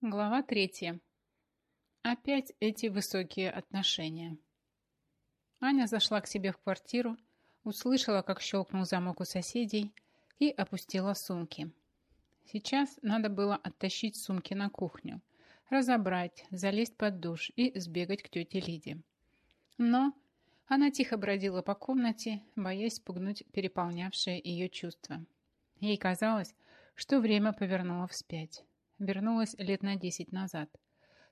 Глава третья. Опять эти высокие отношения. Аня зашла к себе в квартиру, услышала, как щелкнул замок у соседей и опустила сумки. Сейчас надо было оттащить сумки на кухню, разобрать, залезть под душ и сбегать к тете Лиде. Но она тихо бродила по комнате, боясь спугнуть переполнявшее ее чувства. Ей казалось, что время повернуло вспять вернулась лет на десять назад.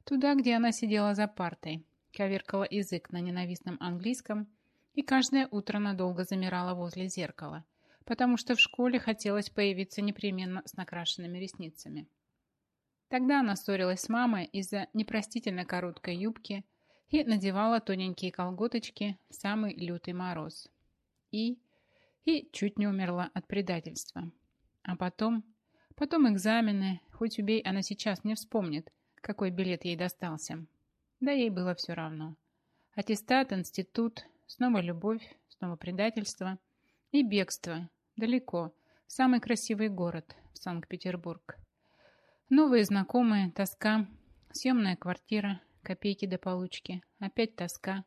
Туда, где она сидела за партой, коверкала язык на ненавистном английском и каждое утро надолго замирала возле зеркала, потому что в школе хотелось появиться непременно с накрашенными ресницами. Тогда она ссорилась с мамой из-за непростительно короткой юбки и надевала тоненькие колготочки в самый лютый мороз. И... и чуть не умерла от предательства. А потом Потом экзамены, хоть убей, она сейчас не вспомнит, какой билет ей достался. Да ей было все равно. Аттестат, институт, снова любовь, снова предательство и бегство. Далеко, в самый красивый город, в Санкт-Петербург. Новые знакомые, тоска, съемная квартира, копейки до получки, опять тоска.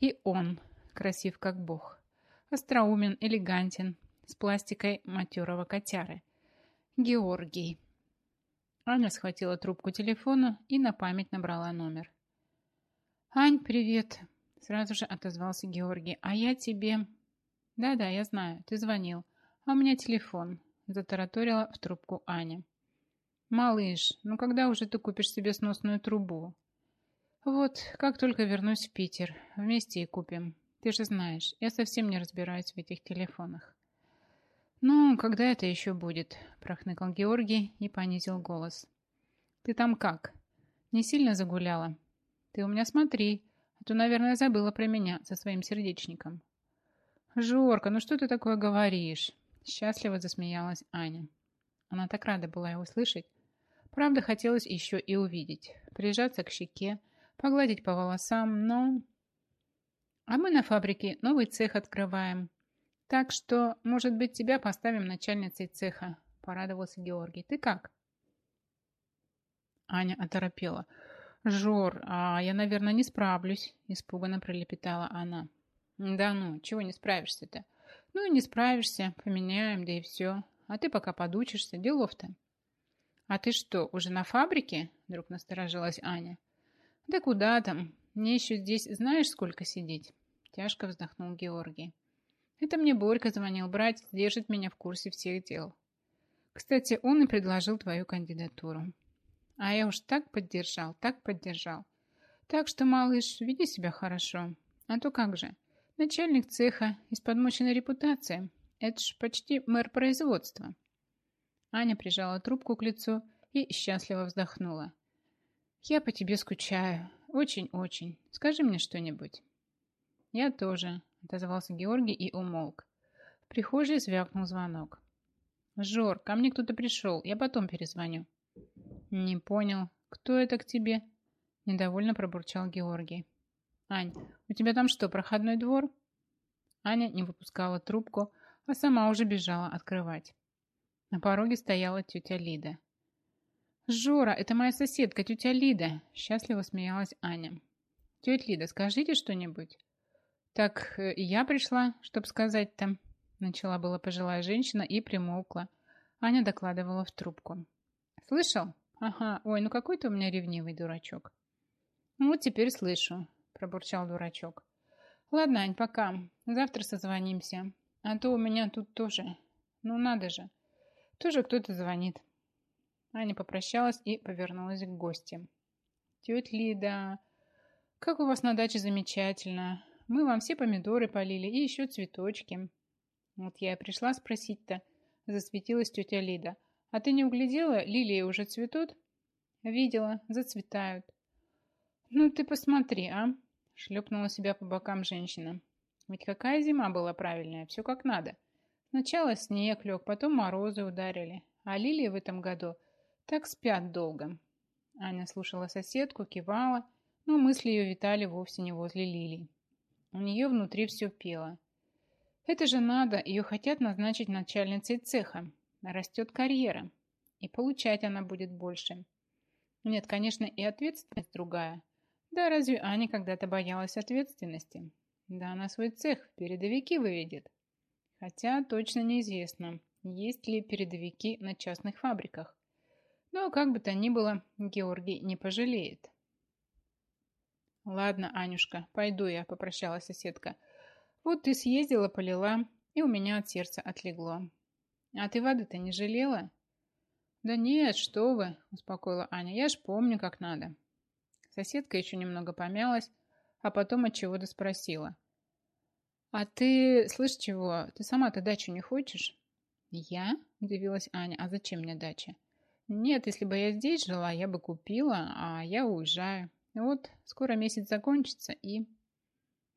И он, красив как бог, остроумен, элегантен, с пластикой матерого котяры – Георгий. Аня схватила трубку телефона и на память набрала номер. «Ань, привет!» Сразу же отозвался Георгий. «А я тебе...» «Да-да, я знаю, ты звонил. А у меня телефон», затараторила в трубку Аня. «Малыш, ну когда уже ты купишь себе сносную трубу?» «Вот, как только вернусь в Питер, вместе и купим. Ты же знаешь, я совсем не разбираюсь в этих телефонах». «Ну, когда это еще будет?» – прохныкал Георгий и понизил голос. «Ты там как? Не сильно загуляла? Ты у меня смотри, а то, наверное, забыла про меня со своим сердечником». «Жорка, ну что ты такое говоришь?» Счастливо засмеялась Аня. Она так рада была его слышать. Правда, хотелось еще и увидеть. Прижаться к щеке, погладить по волосам, но... А мы на фабрике новый цех открываем. Так что, может быть, тебя поставим начальницей цеха, порадовался Георгий. Ты как? Аня оторопела. «Жор, а я, наверное, не справлюсь», – испуганно пролепетала она. «Да ну, чего не справишься-то?» «Ну, не справишься, поменяем, да и все. А ты пока подучишься, делов-то». «А ты что, уже на фабрике?» – вдруг насторожилась Аня. «Да куда там? Мне еще здесь знаешь, сколько сидеть?» Тяжко вздохнул Георгий. Это мне Борька звонил, брать, держит меня в курсе всех дел. Кстати, он и предложил твою кандидатуру. А я уж так поддержал, так поддержал. Так что, малыш, веди себя хорошо. А то как же, начальник цеха из подмоченной репутации. Это ж почти мэр производства. Аня прижала трубку к лицу и счастливо вздохнула. «Я по тебе скучаю. Очень-очень. Скажи мне что-нибудь». «Я тоже», отозвался Георгий и умолк. В прихожей звякнул звонок. «Жор, ко мне кто-то пришел, я потом перезвоню». «Не понял. Кто это к тебе?» Недовольно пробурчал Георгий. «Ань, у тебя там что, проходной двор?» Аня не выпускала трубку, а сама уже бежала открывать. На пороге стояла тетя Лида. «Жора, это моя соседка, тетя Лида!» Счастливо смеялась Аня. «Тетя Лида, скажите что-нибудь?» «Так э, я пришла, чтоб сказать-то», — начала была пожилая женщина и примолкла. Аня докладывала в трубку. «Слышал? Ага, ой, ну какой ты у меня ревнивый дурачок». «Ну вот теперь слышу», — пробурчал дурачок. «Ладно, Ань, пока. Завтра созвонимся. А то у меня тут тоже... Ну надо же. Тоже кто-то звонит». Аня попрощалась и повернулась к гостям. «Тетя Лида, как у вас на даче замечательно. Мы вам все помидоры полили и еще цветочки. Вот я и пришла спросить-то, засветилась тетя Лида. А ты не углядела, лилии уже цветут? Видела, зацветают. Ну ты посмотри, а? Шлепнула себя по бокам женщина. Ведь какая зима была правильная, все как надо. Сначала снег лег, потом морозы ударили. А лилии в этом году так спят долго. Аня слушала соседку, кивала, но мысли ее витали вовсе не возле лилий. У нее внутри все пело. Это же надо, ее хотят назначить начальницей цеха. Растет карьера. И получать она будет больше. Нет, конечно, и ответственность другая. Да разве Аня когда-то боялась ответственности? Да она свой цех передовики выведет. Хотя точно неизвестно, есть ли передовики на частных фабриках. Но как бы то ни было, Георгий не пожалеет. «Ладно, Анюшка, пойду я», – попрощалась соседка. «Вот ты съездила, полила, и у меня от сердца отлегло. А ты воды-то не жалела?» «Да нет, что вы», – успокоила Аня, – «я ж помню, как надо». Соседка еще немного помялась, а потом от чего-то спросила. «А ты, слышь чего, ты сама-то дачу не хочешь?» «Я?» – удивилась Аня. «А зачем мне дача?» «Нет, если бы я здесь жила, я бы купила, а я уезжаю. Вот, скоро месяц закончится и...»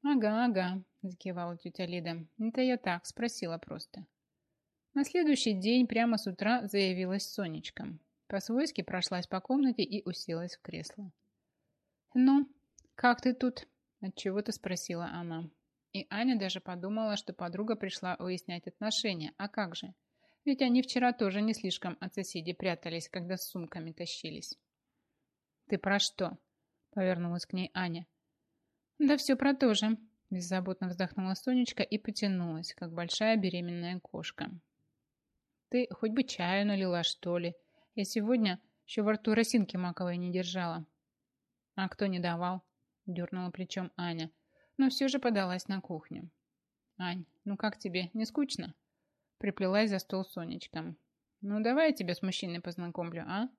«Ага, ага», – закивала тетя Лида. «Это я так, спросила просто». На следующий день прямо с утра заявилась Сонечка. По-свойски прошлась по комнате и уселась в кресло. «Ну, как ты тут?» – отчего-то спросила она. И Аня даже подумала, что подруга пришла выяснять отношения. А как же? Ведь они вчера тоже не слишком от соседей прятались, когда с сумками тащились. «Ты про что?» – повернулась к ней Аня. «Да все про то же», – беззаботно вздохнула Сонечка и потянулась, как большая беременная кошка. «Ты хоть бы чаю налила, что ли? Я сегодня еще во рту росинки маковой не держала». «А кто не давал?» – дернула плечом Аня – но все же подалась на кухню. «Ань, ну как тебе, не скучно?» Приплелась за стол Сонечка. «Ну давай я тебя с мужчиной познакомлю, а?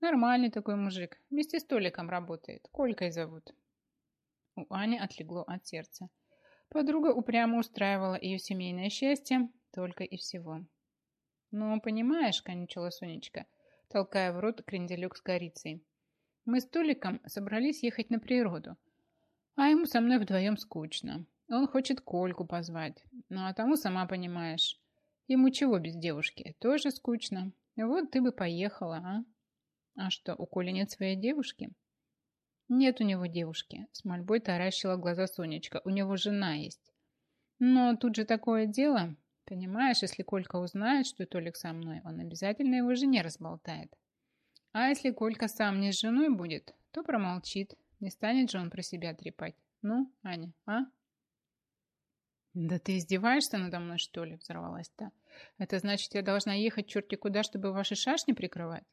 Нормальный такой мужик, вместе с Толиком работает, Колькой зовут». У Ани отлегло от сердца. Подруга упрямо устраивала ее семейное счастье только и всего. «Ну, понимаешь, — конючила Сонечка, толкая в рот кренделек с корицей, — мы с Толиком собрались ехать на природу, а ему со мной вдвоем скучно. Он хочет Кольку позвать. Ну, а тому, сама понимаешь, ему чего без девушки? Тоже скучно. Вот ты бы поехала, а? А что, у Коли нет своей девушки? Нет у него девушки. С мольбой таращила глаза Сонечка. У него жена есть. Но тут же такое дело. Понимаешь, если Колька узнает, что Толик со мной, он обязательно его жене разболтает. А если Колька сам не с женой будет, то промолчит, не станет же он про себя трепать. Ну, Аня, а? «Да ты издеваешься надо мной, что ли?» – взорвалась та. «Это значит, я должна ехать черти куда, чтобы ваши шашни прикрывать?»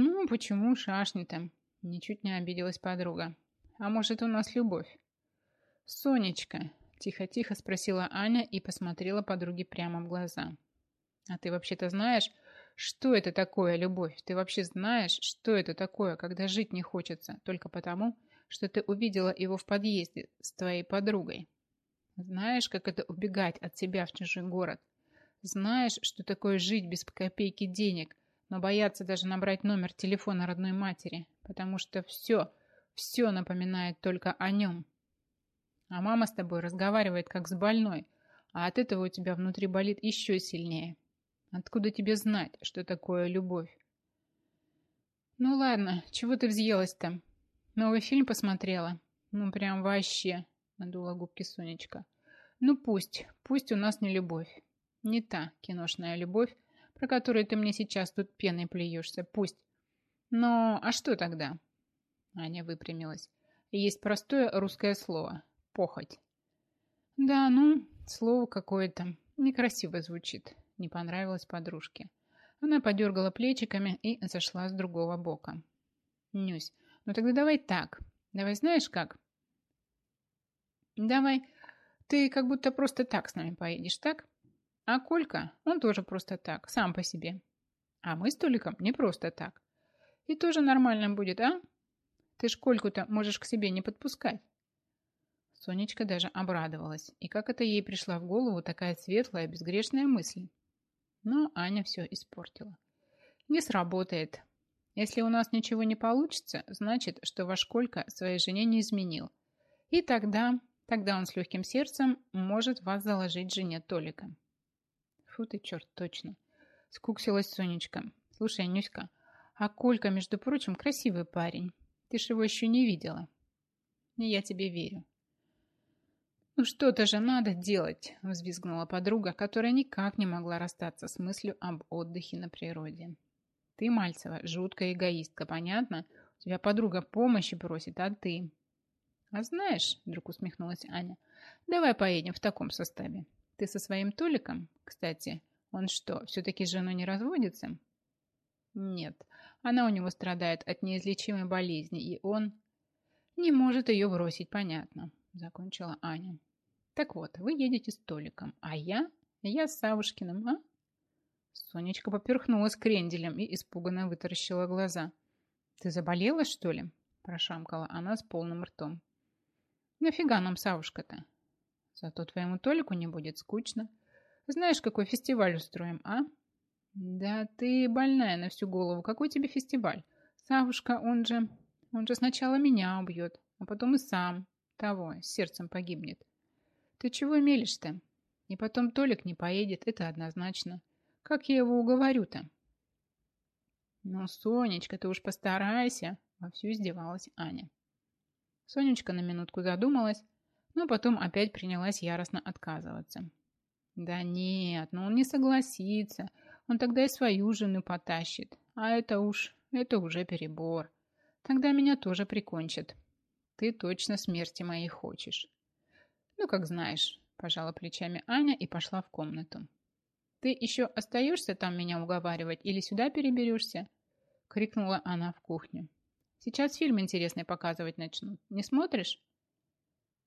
«Ну, почему шашни-то?» – ничуть не обиделась подруга. «А может, у нас любовь?» «Сонечка», – тихо-тихо спросила Аня и посмотрела подруге прямо в глаза. «А ты вообще-то знаешь, что это такое любовь? Ты вообще знаешь, что это такое, когда жить не хочется, только потому, что ты увидела его в подъезде с твоей подругой? Знаешь, как это убегать от себя в чужой город? Знаешь, что такое жить без копейки денег, но бояться даже набрать номер телефона родной матери, потому что все, все напоминает только о нем. А мама с тобой разговаривает как с больной, а от этого у тебя внутри болит еще сильнее. Откуда тебе знать, что такое любовь? Ну ладно, чего ты взъелась-то? Новый фильм посмотрела? Ну прям вообще, надула губки Сонечка. Ну пусть, пусть у нас не любовь. Не та киношная любовь, про которую ты мне сейчас тут пеной плюешься, пусть. Но а что тогда? Аня выпрямилась. Есть простое русское слово – похоть. Да, ну, слово какое-то некрасиво звучит не понравилось подружке. Она подергала плечиками и зашла с другого бока. «Нюсь, ну тогда давай так. Давай знаешь как?» «Давай, ты как будто просто так с нами поедешь, так? А Колька, он тоже просто так, сам по себе. А мы с Толиком не просто так. И тоже нормально будет, а? Ты ж Кольку-то можешь к себе не подпускать». Сонечка даже обрадовалась. И как это ей пришла в голову такая светлая, безгрешная мысль? Но Аня все испортила. Не сработает. Если у нас ничего не получится, значит, что ваш Колька своей жене не изменил. И тогда, тогда он с легким сердцем может вас заложить жене Толика. Фу ты, черт, точно. Скуксилась Сонечка. Слушай, Нюська, а Колька, между прочим, красивый парень. Ты ж его еще не видела. И я тебе верю. «Ну что-то же надо делать!» – взвизгнула подруга, которая никак не могла расстаться с мыслью об отдыхе на природе. Ты, Мальцева, жуткая эгоистка, понятно? У тебя подруга помощи просит, а ты... А знаешь, вдруг усмехнулась Аня, давай поедем в таком составе. Ты со своим Толиком, кстати, он что, все-таки с женой не разводится? Нет, она у него страдает от неизлечимой болезни, и он не может ее бросить, понятно, закончила Аня. Так вот, вы едете с Толиком, а я? Я с Савушкиным, а? Сонечка поперхнулась кренделем и испуганно вытаращила глаза. «Ты заболела, что ли?» – прошамкала она с полным ртом. «Нафига нам Савушка-то? Зато твоему Толику не будет скучно. Знаешь, какой фестиваль устроим, а?» «Да ты больная на всю голову. Какой тебе фестиваль? Савушка, он же... Он же сначала меня убьет, а потом и сам того, сердцем погибнет. Ты чего мелешь-то? И потом Толик не поедет, это однозначно. Как я его уговорю-то? Ну, Сонечка, ты уж постарайся, вовсю издевалась Аня. Сонечка на минутку задумалась, но потом опять принялась яростно отказываться. Да нет, ну он не согласится, он тогда и свою жену потащит, а это уж, это уже перебор. Тогда меня тоже прикончат. Ты точно смерти моей хочешь. Ну, как знаешь, пожала плечами Аня и пошла в комнату. «Ты еще остаешься там меня уговаривать или сюда переберешься?» — крикнула она в кухню. «Сейчас фильм интересный показывать начнут. Не смотришь?»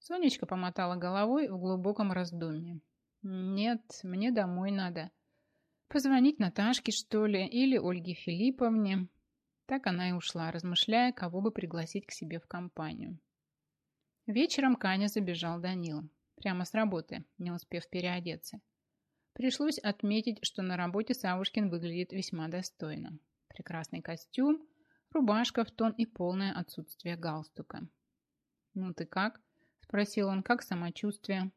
Сонечка помотала головой в глубоком раздумье. «Нет, мне домой надо. Позвонить Наташке, что ли, или Ольге Филипповне». Так она и ушла, размышляя, кого бы пригласить к себе в компанию. Вечером Каня забежал Данил. Прямо с работы, не успев переодеться. Пришлось отметить, что на работе Савушкин выглядит весьма достойно. Прекрасный костюм, рубашка в тон и полное отсутствие галстука. «Ну ты как?» – спросил он, «как самочувствие?»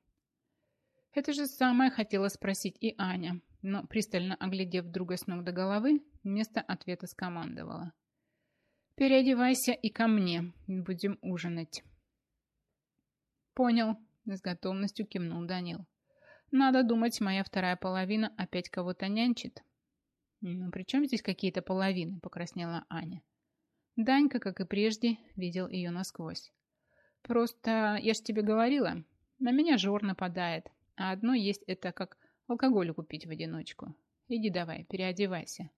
Это же самое хотела спросить и Аня, но, пристально оглядев друга с ног до головы, вместо ответа скомандовала. «Переодевайся и ко мне, будем ужинать». «Понял», – с готовностью кивнул Данил. Надо думать, моя вторая половина опять кого-то нянчит. Ну, при чем здесь какие-то половины, покраснела Аня. Данька, как и прежде, видел ее насквозь. Просто, я ж тебе говорила, на меня жор нападает, а одно есть это как алкоголь купить в одиночку. Иди давай, переодевайся.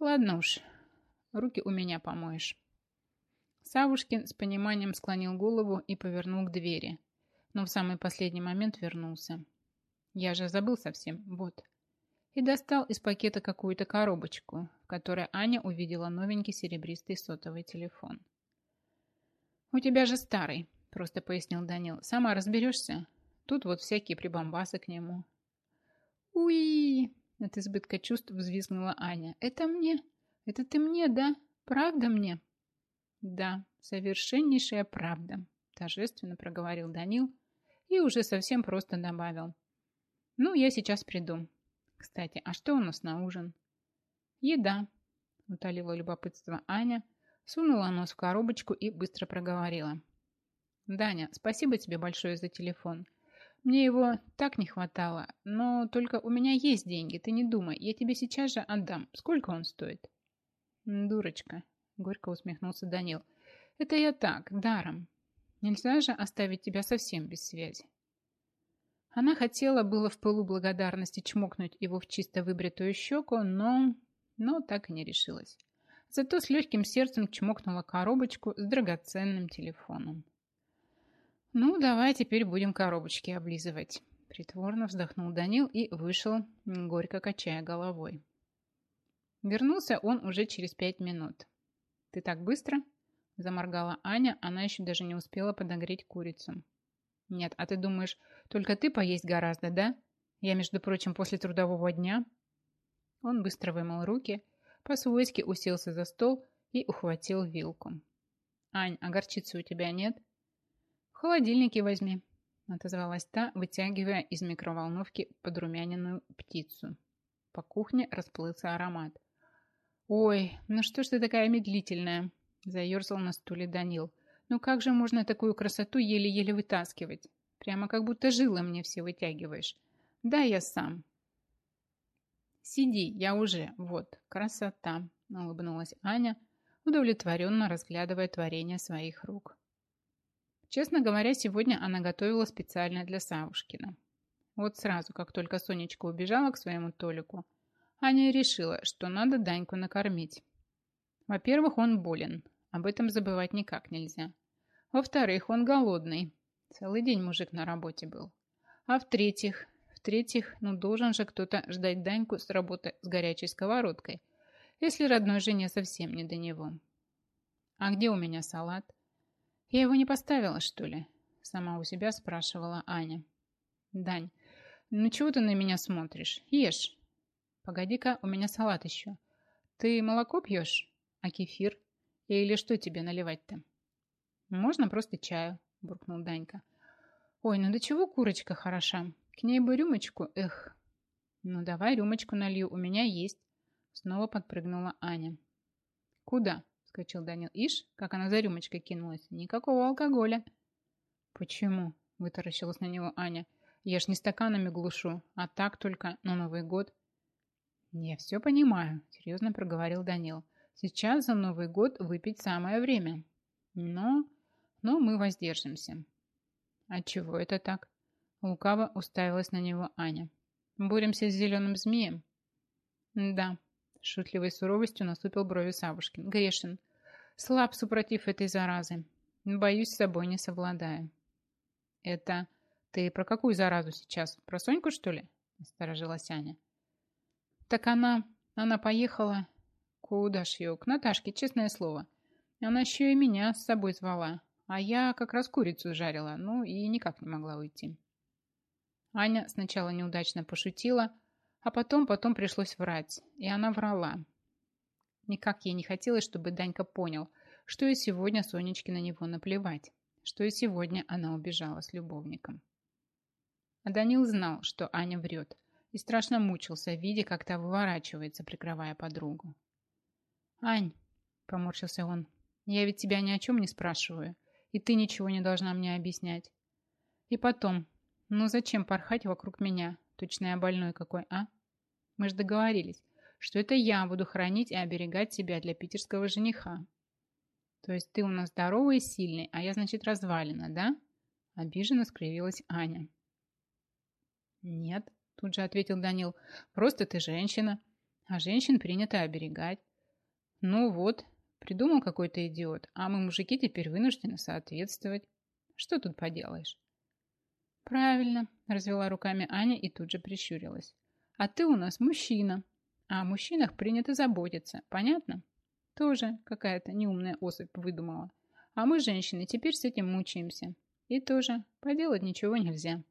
Ладно уж, руки у меня помоешь. Савушкин с пониманием склонил голову и повернул к двери, но в самый последний момент вернулся. Я же забыл совсем. Вот. И достал из пакета какую-то коробочку, в которой Аня увидела новенький серебристый сотовый телефон. «У тебя же старый», – просто пояснил Данил. «Сама разберешься? Тут вот всякие прибамбасы к нему». «Уи!» – от избытка чувств взвизгнула Аня. «Это мне? Это ты мне, да? Правда мне?» «Да, совершеннейшая правда», – торжественно проговорил Данил и уже совсем просто добавил. Ну, я сейчас приду. Кстати, а что у нас на ужин? Еда, утолила любопытство Аня, сунула нос в коробочку и быстро проговорила. Даня, спасибо тебе большое за телефон. Мне его так не хватало, но только у меня есть деньги, ты не думай, я тебе сейчас же отдам. Сколько он стоит? Дурочка, горько усмехнулся Данил. Это я так, даром. Нельзя же оставить тебя совсем без связи. Она хотела было в пылу благодарности чмокнуть его в чисто выбритую щеку, но... но так и не решилась. Зато с легким сердцем чмокнула коробочку с драгоценным телефоном. «Ну, давай теперь будем коробочки облизывать», — притворно вздохнул Данил и вышел, горько качая головой. Вернулся он уже через пять минут. «Ты так быстро?» – заморгала Аня, она еще даже не успела подогреть курицу. «Нет, а ты думаешь, только ты поесть гораздо, да? Я, между прочим, после трудового дня...» Он быстро вымыл руки, по-свойски уселся за стол и ухватил вилку. «Ань, а горчицы у тебя нет?» «В холодильнике возьми», — отозвалась та, вытягивая из микроволновки подрумяненную птицу. По кухне расплылся аромат. «Ой, ну что ж ты такая медлительная?» — заерзал на стуле Данил. «Ну как же можно такую красоту еле-еле вытаскивать?» Прямо как будто жилы мне все вытягиваешь. Да, я сам. Сиди, я уже. Вот, красота. улыбнулась Аня, удовлетворенно разглядывая творение своих рук. Честно говоря, сегодня она готовила специально для Савушкина. Вот сразу, как только Сонечка убежала к своему Толику, Аня решила, что надо Даньку накормить. Во-первых, он болен, об этом забывать никак нельзя. Во-вторых, он голодный, целый день мужик на работе был. А в-третьих, в-третьих, ну должен же кто-то ждать Даньку с работы с горячей сковородкой, если родной жене совсем не до него. А где у меня салат? Я его не поставила, что ли? Сама у себя спрашивала Аня. Дань, ну чего ты на меня смотришь? Ешь. Погоди-ка, у меня салат еще. Ты молоко пьешь? А кефир? Или что тебе наливать-то? Можно просто чаю, буркнул Данька. Ой, ну до чего курочка хороша? К ней бы рюмочку, эх. Ну давай рюмочку налью, у меня есть. Снова подпрыгнула Аня. Куда? Скочил Данил. Ишь, как она за рюмочкой кинулась. Никакого алкоголя. Почему? Вытаращилась на него Аня. Я ж не стаканами глушу, а так только на Новый год. Я все понимаю, серьезно проговорил Данил. Сейчас за Новый год выпить самое время. Но, но мы воздержимся. А чего это так? Лукаво уставилась на него Аня. Боремся с зеленым змеем? Да, шутливой суровостью наступил брови Савушкин. Грешен. Слаб супротив этой заразы. Боюсь, с собой не совладаю. Это ты про какую заразу сейчас? Про Соньку, что ли? Насторожилась Аня. Так она... Она поехала... Куда ж ее? К Наташке, честное слово. Она еще и меня с собой звала. А я как раз курицу жарила, ну и никак не могла уйти. Аня сначала неудачно пошутила, а потом, потом пришлось врать. И она врала. Никак ей не хотелось, чтобы Данька понял, что и сегодня Сонечке на него наплевать, что и сегодня она убежала с любовником. А Данил знал, что Аня врет, и страшно мучился, видя, как та выворачивается, прикрывая подругу. «Ань», — поморщился он, — «я ведь тебя ни о чем не спрашиваю, и ты ничего не должна мне объяснять. И потом, ну зачем порхать вокруг меня, точно я больной какой, а? Мы же договорились, что это я буду хранить и оберегать тебя для питерского жениха. То есть ты у нас здоровый и сильный, а я, значит, развалина, да? Обиженно скривилась Аня. Нет, тут же ответил Данил, просто ты женщина, а женщин принято оберегать. Ну вот, придумал какой-то идиот, а мы, мужики, теперь вынуждены соответствовать. Что тут поделаешь? Правильно, развела руками Аня и тут же прищурилась. А ты у нас мужчина. А о мужчинах принято заботиться. Понятно? Тоже какая-то неумная особь выдумала. А мы, женщины, теперь с этим мучаемся. И тоже поделать ничего нельзя.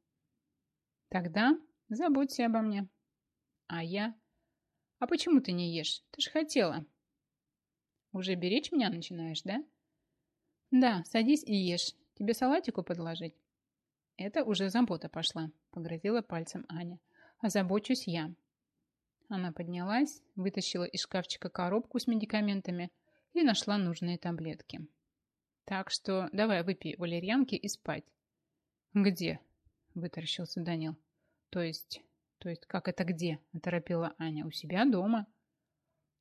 Тогда заботься обо мне. А я? А почему ты не ешь? Ты же хотела. Уже беречь меня начинаешь, да? Да, садись и ешь. Тебе салатику подложить? Это уже забота пошла, погрозила пальцем Аня. Озабочусь я. Она поднялась, вытащила из шкафчика коробку с медикаментами и нашла нужные таблетки. Так что давай выпей валерьянки и спать. Где? Вытаращился Данил. То есть, то есть как это где? Оторопила Аня. У себя дома.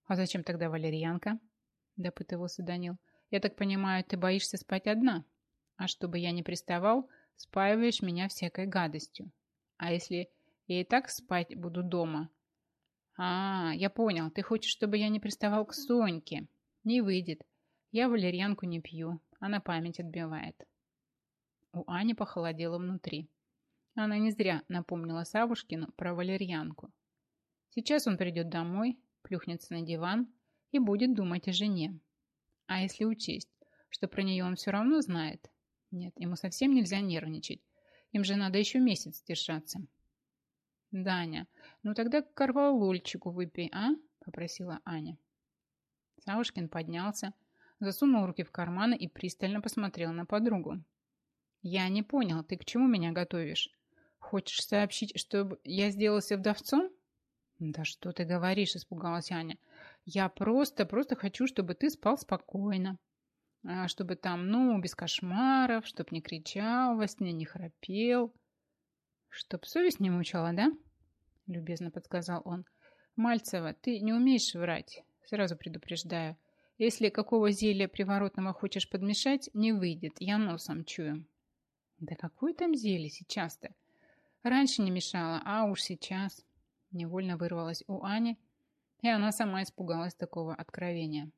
А зачем тогда валерьянка? Допытывался Данил. Я так понимаю, ты боишься спать одна. А чтобы я не приставал, спаиваешь меня всякой гадостью. А если я и так спать буду дома? А, я понял, ты хочешь, чтобы я не приставал к Соньке. Не выйдет. Я валерьянку не пью, она память отбивает. У Ани похолодело внутри. Она не зря напомнила Савушкину про валерьянку. Сейчас он придет домой, плюхнется на диван и будет думать о жене. А если учесть, что про нее он все равно знает, нет, ему совсем нельзя нервничать. Им же надо еще месяц держаться. Даня, ну тогда корвалольчику выпей, а? Попросила Аня. Савушкин поднялся, засунул руки в карманы и пристально посмотрел на подругу. «Я не понял, ты к чему меня готовишь? Хочешь сообщить, чтобы я сделался вдовцом?» «Да что ты говоришь?» – испугалась Аня. «Я просто, просто хочу, чтобы ты спал спокойно. А, чтобы там, ну, без кошмаров, чтоб не кричал, во сне не храпел. Чтоб совесть не мучала, да? Любезно подсказал он. Мальцева, ты не умеешь врать. Сразу предупреждаю. Если какого зелья приворотного хочешь подмешать, не выйдет, я носом чую. Да какое там зелье сейчас-то? Раньше не мешало, а уж сейчас. Невольно вырвалась у Ани, и она сама испугалась такого откровения.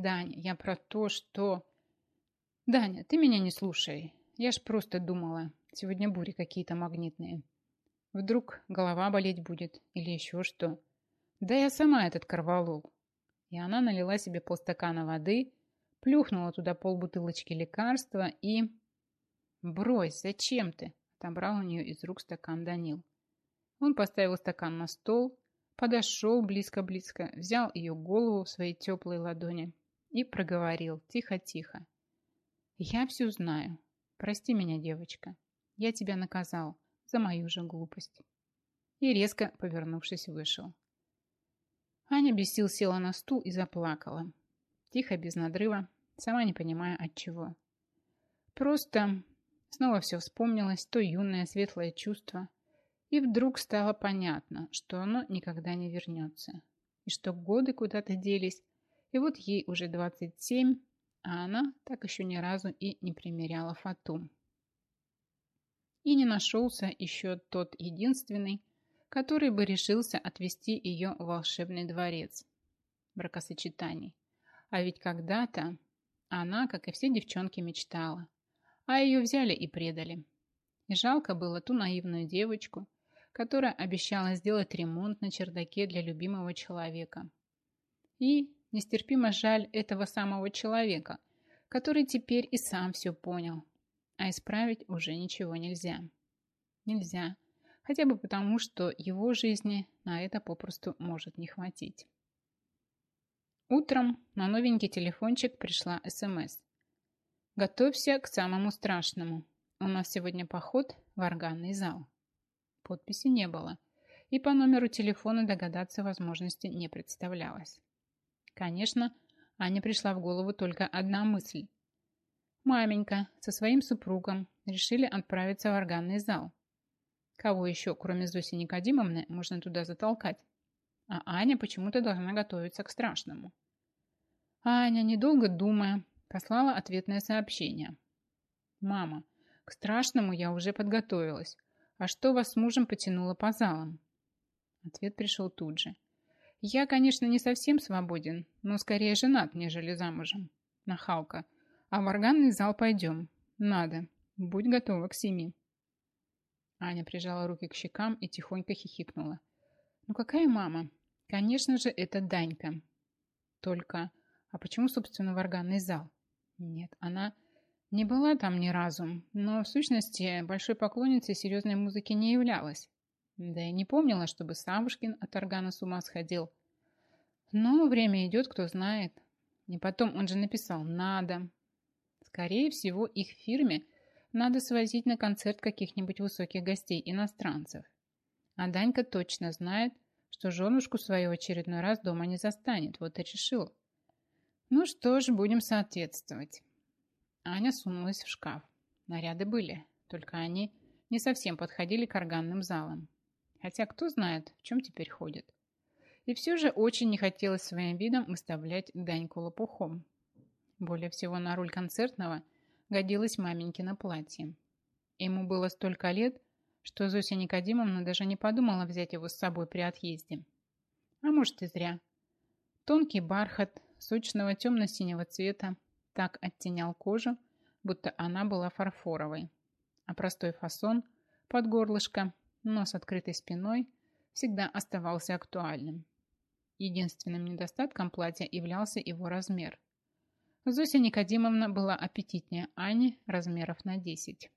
Даня, я про то, что... Даня, ты меня не слушай. Я ж просто думала. Сегодня бури какие-то магнитные. Вдруг голова болеть будет или еще что. Да я сама этот корвалол. И она налила себе полстакана воды, плюхнула туда полбутылочки лекарства и... «Брось, зачем ты?» Отобрал у нее из рук стакан Данил. Он поставил стакан на стол, подошел близко-близко, взял ее голову в свои теплые ладони и проговорил тихо-тихо. «Я все знаю. Прости меня, девочка. Я тебя наказал за мою же глупость». И резко, повернувшись, вышел. Аня без сил села на стул и заплакала. Тихо, без надрыва, сама не понимая от чего. Просто снова все вспомнилось, то юное светлое чувство. И вдруг стало понятно, что оно никогда не вернется. И что годы куда-то делись, и вот ей уже 27, а она так еще ни разу и не примеряла фату. И не нашелся еще тот единственный, который бы решился отвести ее в волшебный дворец бракосочетаний. А ведь когда-то она, как и все девчонки, мечтала. А ее взяли и предали. И жалко было ту наивную девочку, которая обещала сделать ремонт на чердаке для любимого человека. И нестерпимо жаль этого самого человека, который теперь и сам все понял, а исправить уже ничего нельзя. Нельзя. Хотя бы потому, что его жизни на это попросту может не хватить. Утром на новенький телефончик пришла СМС. «Готовься к самому страшному. У нас сегодня поход в органный зал». Подписи не было, и по номеру телефона догадаться возможности не представлялось. Конечно, Ане пришла в голову только одна мысль. Маменька со своим супругом решили отправиться в органный зал. Кого еще, кроме Зоси Никодимовны, можно туда затолкать? А Аня почему-то должна готовиться к страшному. Аня, недолго думая, послала ответное сообщение. «Мама, к страшному я уже подготовилась. А что вас с мужем потянуло по залам?» Ответ пришел тут же. «Я, конечно, не совсем свободен, но скорее женат, нежели замужем. Нахалка. А в органный зал пойдем. Надо. Будь готова к семи». Аня прижала руки к щекам и тихонько хихикнула. «Ну какая мама? Конечно же, это Данька. Только, а почему, собственно, в органный зал? Нет, она не была там ни разу, но в сущности большой поклонницей серьезной музыки не являлась. Да и не помнила, чтобы Савушкин от органа с ума сходил. Но время идет, кто знает. И потом он же написал «надо». Скорее всего, их фирме надо свозить на концерт каких-нибудь высоких гостей иностранцев. А Данька точно знает, что женушку свою очередной раз дома не застанет, вот и решил. Ну что ж, будем соответствовать. Аня сунулась в шкаф. Наряды были, только они не совсем подходили к органным залам. Хотя кто знает, в чем теперь ходит. И все же очень не хотелось своим видом выставлять Даньку лопухом. Более всего на роль концертного годилось маменькино платье. Ему было столько лет, что Зося Никодимовна даже не подумала взять его с собой при отъезде. А может и зря. Тонкий бархат сочного темно-синего цвета так оттенял кожу, будто она была фарфоровой. А простой фасон под горлышко, но с открытой спиной, всегда оставался актуальным. Единственным недостатком платья являлся его размер – Зося Никодимовна была аппетитнее Ани размеров на 10.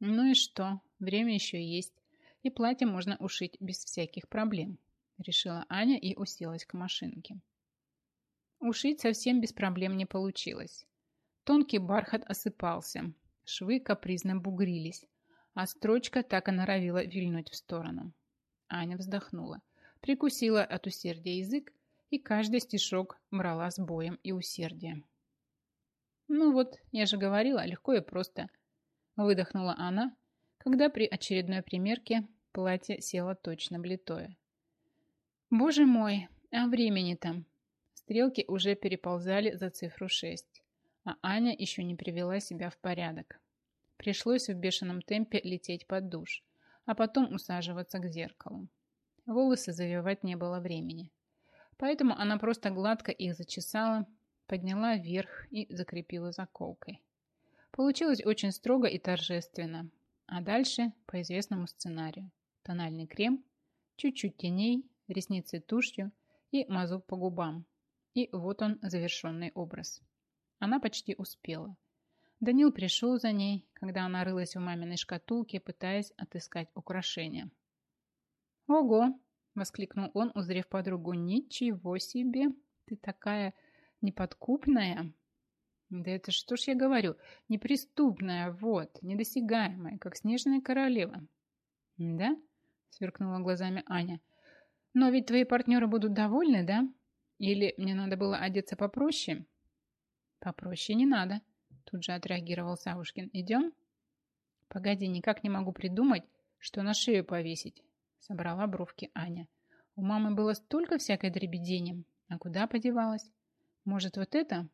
Ну и что, время еще есть, и платье можно ушить без всяких проблем, решила Аня и уселась к машинке. Ушить совсем без проблем не получилось. Тонкий бархат осыпался, швы капризно бугрились, а строчка так и норовила вильнуть в сторону. Аня вздохнула, прикусила от усердия язык и каждый стишок брала с боем и усердием. «Ну вот, я же говорила, легко и просто», – выдохнула она, когда при очередной примерке платье село точно блитое. «Боже мой, А времени там? Стрелки уже переползали за цифру 6, а Аня еще не привела себя в порядок. Пришлось в бешеном темпе лететь под душ, а потом усаживаться к зеркалу. Волосы завивать не было времени. Поэтому она просто гладко их зачесала, подняла вверх и закрепила заколкой. Получилось очень строго и торжественно. А дальше по известному сценарию. Тональный крем, чуть-чуть теней, ресницы тушью и мазок по губам. И вот он, завершенный образ. Она почти успела. Данил пришел за ней, когда она рылась в маминой шкатулке, пытаясь отыскать украшения. «Ого!» – воскликнул он, узрев подругу. «Ничего себе! Ты такая неподкупная!» «Да это что ж я говорю? Неприступная, вот, недосягаемая, как снежная королева». «Да?» – сверкнула глазами Аня. «Но ведь твои партнеры будут довольны, да? Или мне надо было одеться попроще?» «Попроще не надо», – тут же отреагировал Савушкин. «Идем?» «Погоди, никак не могу придумать, что на шею повесить», – собрала бровки Аня. «У мамы было столько всякой дребедени, а куда подевалась? Может, вот это?»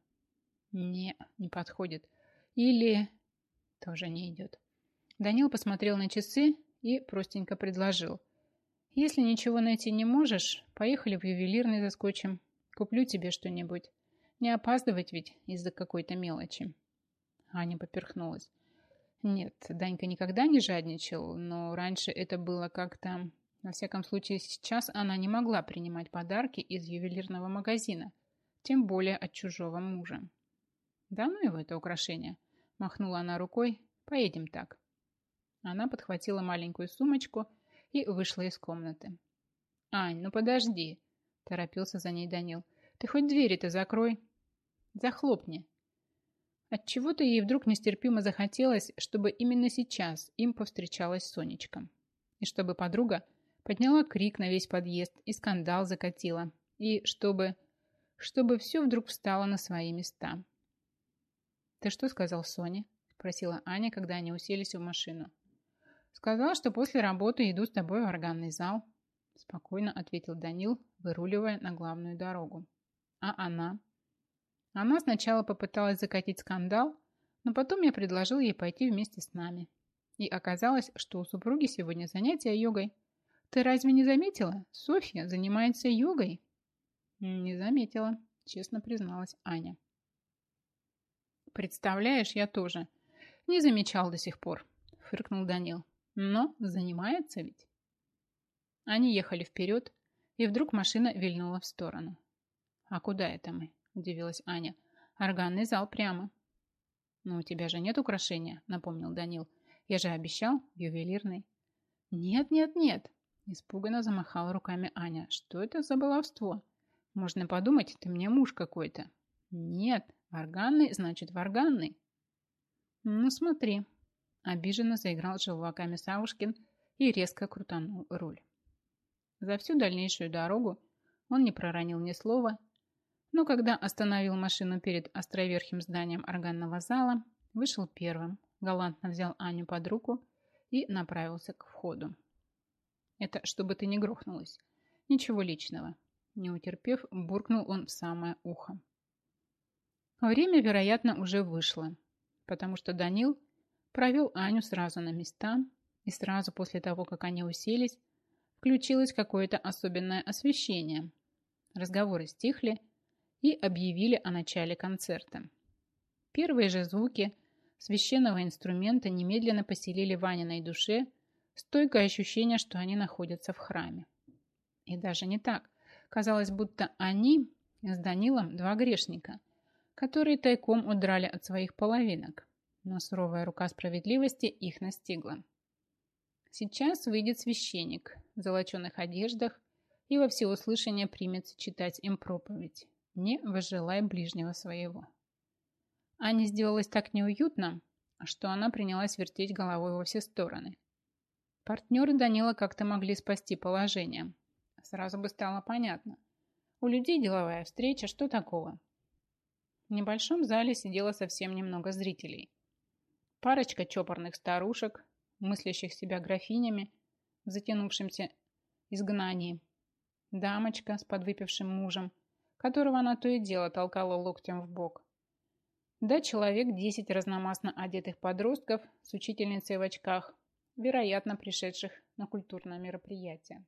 «Не, не подходит. Или...» «Тоже не идет». Данил посмотрел на часы и простенько предложил. «Если ничего найти не можешь, поехали в ювелирный заскочим. Куплю тебе что-нибудь. Не опаздывать ведь из-за какой-то мелочи». Аня поперхнулась. Нет, Данька никогда не жадничал, но раньше это было как-то... Во всяком случае, сейчас она не могла принимать подарки из ювелирного магазина, тем более от чужого мужа. «Да ну его это украшение!» – махнула она рукой. «Поедем так». Она подхватила маленькую сумочку и вышла из комнаты. «Ань, ну подожди!» – торопился за ней Данил. «Ты хоть двери-то закрой!» «Захлопни!» Отчего-то ей вдруг нестерпимо захотелось, чтобы именно сейчас им повстречалась Сонечка. И чтобы подруга подняла крик на весь подъезд и скандал закатила. И чтобы... чтобы все вдруг встало на свои места. «Ты что сказал Соне?» – спросила Аня, когда они уселись в машину. «Сказал, что после работы иду с тобой в органный зал», – спокойно ответил Данил, выруливая на главную дорогу. «А она?» Она сначала попыталась закатить скандал, но потом я предложил ей пойти вместе с нами. И оказалось, что у супруги сегодня занятия йогой. Ты разве не заметила? Софья занимается йогой. Не заметила, честно призналась Аня. Представляешь, я тоже. Не замечал до сих пор, фыркнул Данил. Но занимается ведь. Они ехали вперед, и вдруг машина вильнула в сторону. А куда это мы? Удивилась Аня. Органный зал прямо. Но у тебя же нет украшения, напомнил Данил. Я же обещал, ювелирный. Нет, нет, нет. Испуганно замахала руками Аня. Что это за баловство? Можно подумать, ты мне муж какой-то. Нет, Варганный, значит, варганный. Ну, смотри. Обиженно заиграл желваками Савушкин и резко крутанул руль. За всю дальнейшую дорогу он не проронил ни слова, но когда остановил машину перед островерхим зданием органного зала, вышел первым, галантно взял Аню под руку и направился к входу. «Это чтобы ты не грохнулась. Ничего личного». Не утерпев, буркнул он в самое ухо. Время, вероятно, уже вышло, потому что Данил провел Аню сразу на места, и сразу после того, как они уселись, включилось какое-то особенное освещение. Разговоры стихли и объявили о начале концерта. Первые же звуки священного инструмента немедленно поселили в Аниной душе стойкое ощущение, что они находятся в храме. И даже не так. Казалось, будто они с Данилом два грешника, которые тайком удрали от своих половинок, но суровая рука справедливости их настигла. Сейчас выйдет священник в золоченых одеждах и во всеуслышание примется читать им проповедь. Не выжелай ближнего своего. Ане сделалось так неуютно, что она принялась вертеть головой во все стороны. Партнеры Данила как-то могли спасти положение. Сразу бы стало понятно. У людей деловая встреча, что такого? В небольшом зале сидело совсем немного зрителей. Парочка чопорных старушек, мыслящих себя графинями в затянувшемся изгнании. дамочка с подвыпившим мужем, которого она то и дело толкала локтем в бок. Да человек десять разномастно одетых подростков с учительницей в очках, вероятно, пришедших на культурное мероприятие.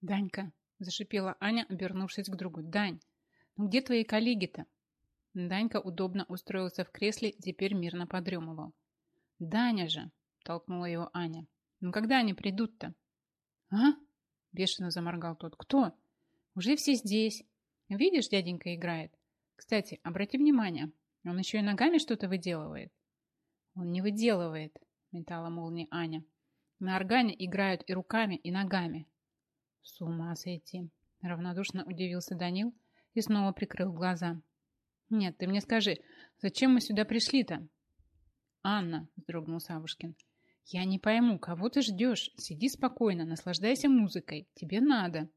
«Данька!» – зашипела Аня, обернувшись к другу. «Дань, ну где твои коллеги-то?» Данька удобно устроился в кресле теперь мирно подремывал. «Даня же!» – толкнула его Аня. «Ну когда они придут-то?» «А?» – бешено заморгал тот. «Кто?» «Уже все здесь. Видишь, дяденька играет. Кстати, обрати внимание, он еще и ногами что-то выделывает». «Он не выделывает», – метала молния Аня. «На органе играют и руками, и ногами». «С ума сойти!» – равнодушно удивился Данил и снова прикрыл глаза. «Нет, ты мне скажи, зачем мы сюда пришли-то?» «Анна», – вздрогнул Савушкин, – «Я не пойму, кого ты ждешь? Сиди спокойно, наслаждайся музыкой. Тебе надо».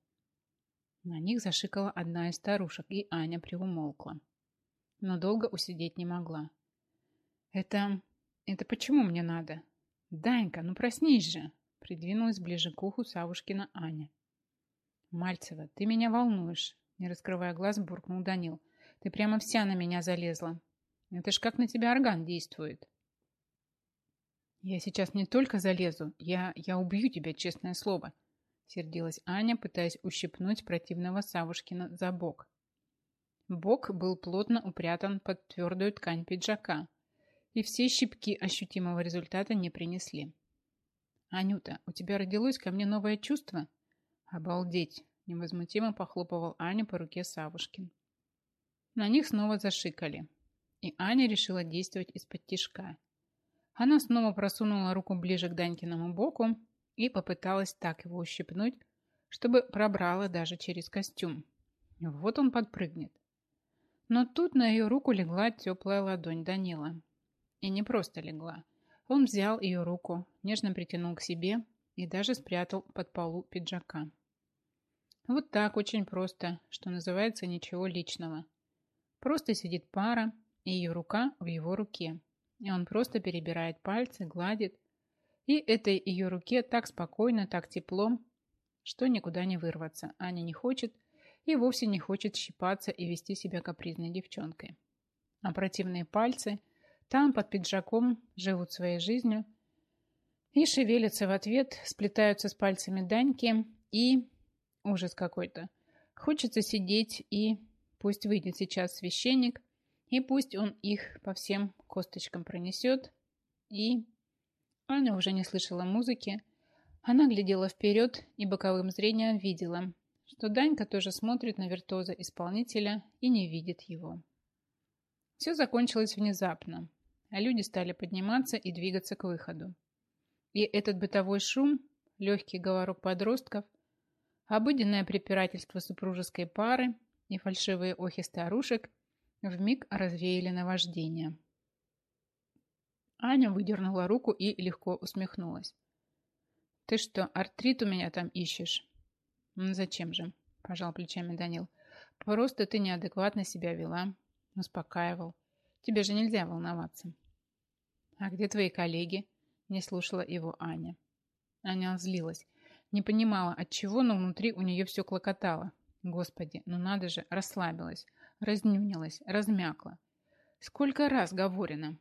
На них зашикала одна из старушек, и Аня приумолкла. Но долго усидеть не могла. «Это... это почему мне надо?» «Данька, ну проснись же!» Придвинулась ближе к уху Савушкина Аня. «Мальцева, ты меня волнуешь!» Не раскрывая глаз, буркнул Данил. «Ты прямо вся на меня залезла. Это ж как на тебя орган действует!» «Я сейчас не только залезу, я, я убью тебя, честное слово!» Сердилась Аня, пытаясь ущипнуть противного Савушкина за бок. Бок был плотно упрятан под твердую ткань пиджака, и все щипки ощутимого результата не принесли. «Анюта, у тебя родилось ко мне новое чувство?» «Обалдеть!» – невозмутимо похлопывал Аню по руке Савушкин. На них снова зашикали, и Аня решила действовать из-под тишка. Она снова просунула руку ближе к Данькиному боку и попыталась так его ущипнуть, чтобы пробрала даже через костюм. Вот он подпрыгнет. Но тут на ее руку легла теплая ладонь Данила. И не просто легла. Он взял ее руку, нежно притянул к себе и даже спрятал под полу пиджака. Вот так очень просто, что называется ничего личного. Просто сидит пара, и ее рука в его руке. И он просто перебирает пальцы, гладит. И этой ее руке так спокойно, так тепло, что никуда не вырваться. Аня не хочет и вовсе не хочет щипаться и вести себя капризной девчонкой. А противные пальцы там под пиджаком живут своей жизнью и шевелятся в ответ, сплетаются с пальцами Даньки и... Ужас какой-то. Хочется сидеть и... Пусть выйдет сейчас священник, и пусть он их по всем косточкам пронесет. И... Аня уже не слышала музыки. Она глядела вперед и боковым зрением видела, что Данька тоже смотрит на виртуоза исполнителя и не видит его. Все закончилось внезапно, а люди стали подниматься и двигаться к выходу. И этот бытовой шум, легкий говорок подростков, обыденное препирательство супружеской пары и фальшивые охи старушек Вмиг развеяли наваждение. Аня выдернула руку и легко усмехнулась. «Ты что, артрит у меня там ищешь?» «Зачем же?» – пожал плечами Данил. «Просто ты неадекватно себя вела, успокаивал. Тебе же нельзя волноваться». «А где твои коллеги?» – не слушала его Аня. Аня злилась. Не понимала, от чего, но внутри у нее все клокотало. Господи, ну надо же, расслабилась разнюнилась, размякла. Сколько раз говорено.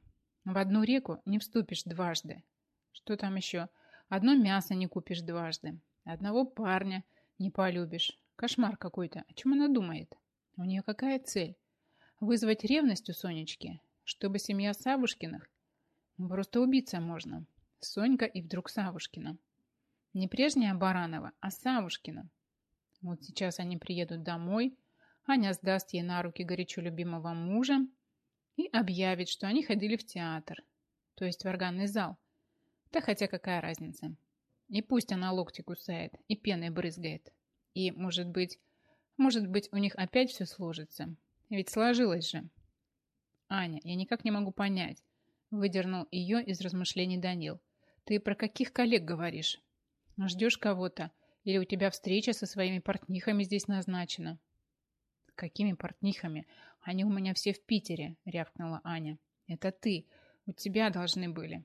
В одну реку не вступишь дважды. Что там еще? Одно мясо не купишь дважды. Одного парня не полюбишь. Кошмар какой-то. О чем она думает? У нее какая цель? Вызвать ревность у Сонечки? Чтобы семья Савушкиных? Просто убиться можно. Сонька и вдруг Савушкина. Не прежняя Баранова, а Савушкина. Вот сейчас они приедут домой, Аня сдаст ей на руки горячо любимого мужа и объявит, что они ходили в театр, то есть в органный зал. Да хотя какая разница. И пусть она локти кусает, и пеной брызгает. И, может быть, может быть, у них опять все сложится. Ведь сложилось же. Аня, я никак не могу понять. Выдернул ее из размышлений Данил. Ты про каких коллег говоришь? Ждешь кого-то? Или у тебя встреча со своими портнихами здесь назначена? какими портнихами? Они у меня все в Питере, рявкнула Аня. Это ты. У тебя должны были.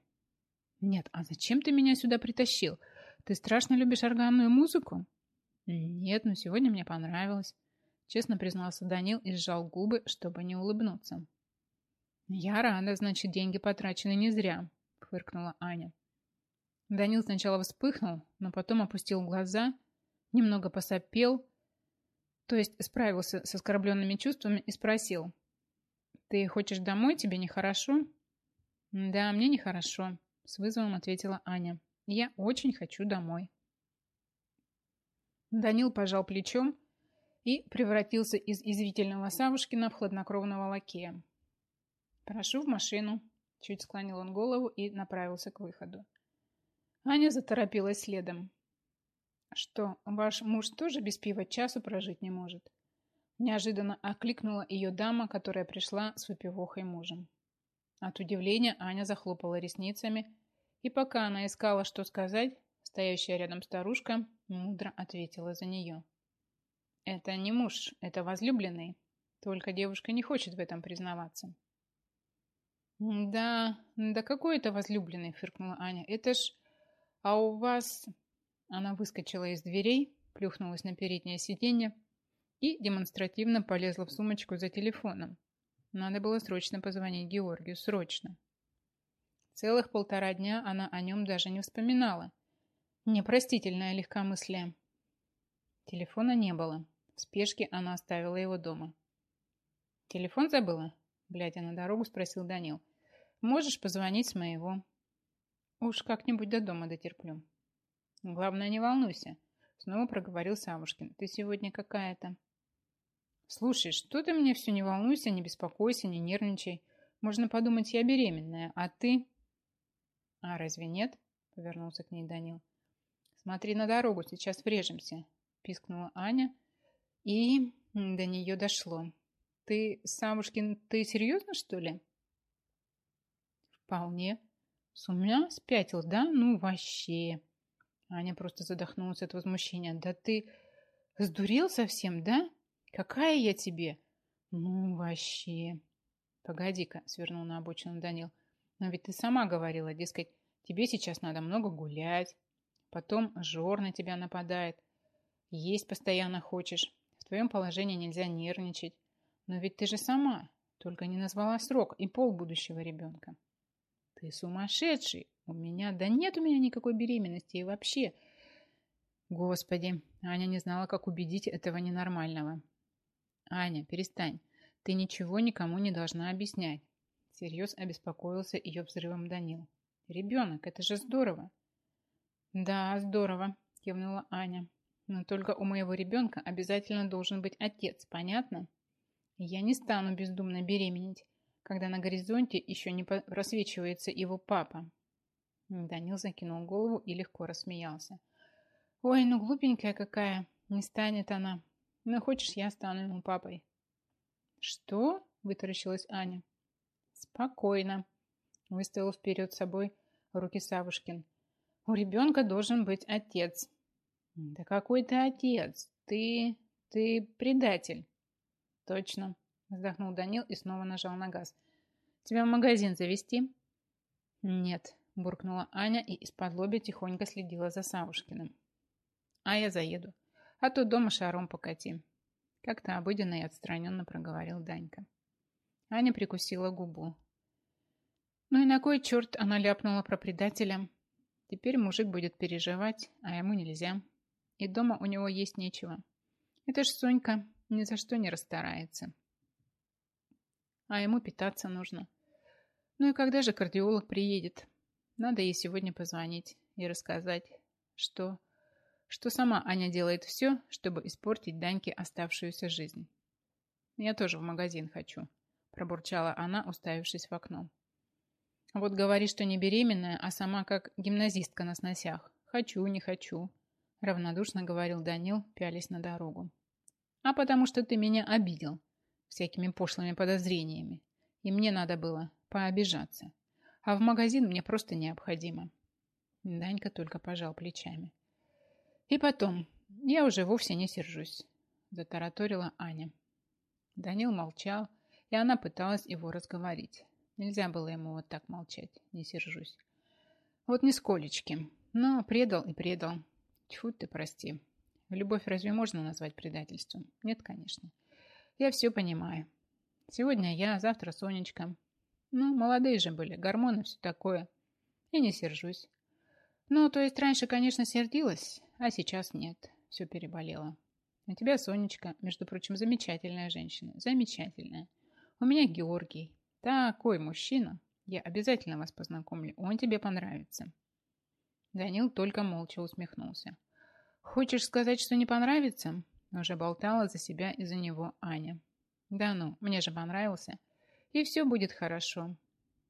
Нет, а зачем ты меня сюда притащил? Ты страшно любишь органную музыку? Нет, но сегодня мне понравилось. Честно признался Данил и сжал губы, чтобы не улыбнуться. Я рада, значит, деньги потрачены не зря, фыркнула Аня. Данил сначала вспыхнул, но потом опустил глаза, немного посопел, то есть справился с оскорбленными чувствами и спросил. «Ты хочешь домой? Тебе нехорошо?» «Да, мне нехорошо», — с вызовом ответила Аня. «Я очень хочу домой». Данил пожал плечом и превратился из извительного Савушкина в хладнокровного лакея. «Прошу в машину», — чуть склонил он голову и направился к выходу. Аня заторопилась следом. «Что, ваш муж тоже без пива часу прожить не может?» Неожиданно окликнула ее дама, которая пришла с выпивохой мужем. От удивления Аня захлопала ресницами, и пока она искала, что сказать, стоящая рядом старушка мудро ответила за нее. «Это не муж, это возлюбленный. Только девушка не хочет в этом признаваться». «Да, да какой это возлюбленный?» – фыркнула Аня. «Это ж... А у вас...» Она выскочила из дверей, плюхнулась на переднее сиденье и демонстративно полезла в сумочку за телефоном. Надо было срочно позвонить Георгию, срочно. Целых полтора дня она о нем даже не вспоминала. Непростительное легкомыслие. Телефона не было. В спешке она оставила его дома. «Телефон забыла?» Глядя на дорогу, спросил Данил. «Можешь позвонить с моего?» «Уж как-нибудь до дома дотерплю». Главное, не волнуйся. Снова проговорил Савушкин. Ты сегодня какая-то... Слушай, что ты мне все не волнуйся, не беспокойся, не нервничай. Можно подумать, я беременная, а ты... А разве нет? Повернулся к ней Данил. Смотри на дорогу, сейчас врежемся. Пискнула Аня. И до нее дошло. Ты, Савушкин, ты серьезно, что ли? Вполне. С ума спятил, да? Ну, вообще. Аня просто задохнулась от возмущения. «Да ты сдурел совсем, да? Какая я тебе?» «Ну, вообще...» «Погоди-ка», — свернул на обочину Данил. «Но ведь ты сама говорила, дескать, тебе сейчас надо много гулять, потом жор на тебя нападает, есть постоянно хочешь, в твоем положении нельзя нервничать. Но ведь ты же сама, только не назвала срок и пол будущего ребенка». «Ты сумасшедший!» У меня... Да нет у меня никакой беременности и вообще... Господи, Аня не знала, как убедить этого ненормального. Аня, перестань. Ты ничего никому не должна объяснять. Серьез обеспокоился ее взрывом Данил. Ребенок, это же здорово. Да, здорово, кивнула Аня. Но только у моего ребенка обязательно должен быть отец, понятно? Я не стану бездумно беременеть, когда на горизонте еще не просвечивается его папа. Данил закинул голову и легко рассмеялся. «Ой, ну глупенькая какая! Не станет она. Ну, хочешь, я стану ему папой?» «Что?» – вытаращилась Аня. «Спокойно», – выставил вперед собой руки Савушкин. «У ребенка должен быть отец». «Да какой ты отец? Ты... ты предатель». «Точно», – вздохнул Данил и снова нажал на газ. «Тебя в магазин завести «Нет», буркнула Аня и из-под лобя тихонько следила за Савушкиным. «А я заеду. А то дома шаром покати». Как-то обыденно и отстраненно проговорил Данька. Аня прикусила губу. Ну и на кой черт она ляпнула про предателя? Теперь мужик будет переживать, а ему нельзя. И дома у него есть нечего. Это ж Сонька ни за что не расстарается. А ему питаться нужно. Ну и когда же кардиолог приедет? Надо ей сегодня позвонить и рассказать, что... Что сама Аня делает все, чтобы испортить Даньке оставшуюся жизнь. «Я тоже в магазин хочу», – пробурчала она, уставившись в окно. «Вот говори, что не беременная, а сама как гимназистка на сносях. Хочу, не хочу», – равнодушно говорил Данил, пялись на дорогу. «А потому что ты меня обидел всякими пошлыми подозрениями, и мне надо было пообижаться а в магазин мне просто необходимо. Данька только пожал плечами. И потом, я уже вовсе не сержусь, затараторила Аня. Данил молчал, и она пыталась его разговорить. Нельзя было ему вот так молчать, не сержусь. Вот нисколечки, но предал и предал. Тьфу ты, прости. Любовь разве можно назвать предательством? Нет, конечно. Я все понимаю. Сегодня я, завтра Сонечка. Ну, молодые же были, гормоны, все такое. И не сержусь. Ну, то есть раньше, конечно, сердилась, а сейчас нет. Все переболело. У тебя Сонечка, между прочим, замечательная женщина. Замечательная. У меня Георгий. Такой мужчина. Я обязательно вас познакомлю. Он тебе понравится. Данил только молча усмехнулся. Хочешь сказать, что не понравится? Уже болтала за себя и за него Аня. Да ну, мне же понравился. И все будет хорошо.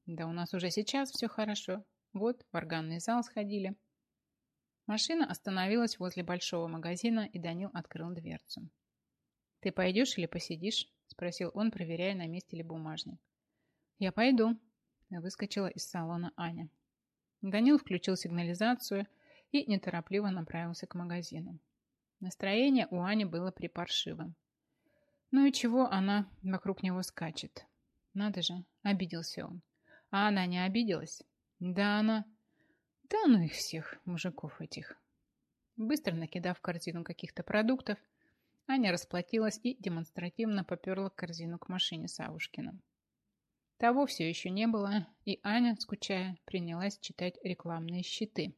Да у нас уже сейчас все хорошо. Вот, в органный зал сходили. Машина остановилась возле большого магазина, и Данил открыл дверцу. «Ты пойдешь или посидишь?» – спросил он, проверяя, на месте ли бумажник. «Я пойду», – выскочила из салона Аня. Данил включил сигнализацию и неторопливо направился к магазину. Настроение у Ани было припаршивым. Ну и чего она вокруг него скачет? Надо же, обиделся он. А она не обиделась? Да она... Да ну их всех, мужиков этих. Быстро накидав корзину каких-то продуктов, Аня расплатилась и демонстративно поперла корзину к машине Савушкина. Того все еще не было, и Аня, скучая, принялась читать рекламные щиты.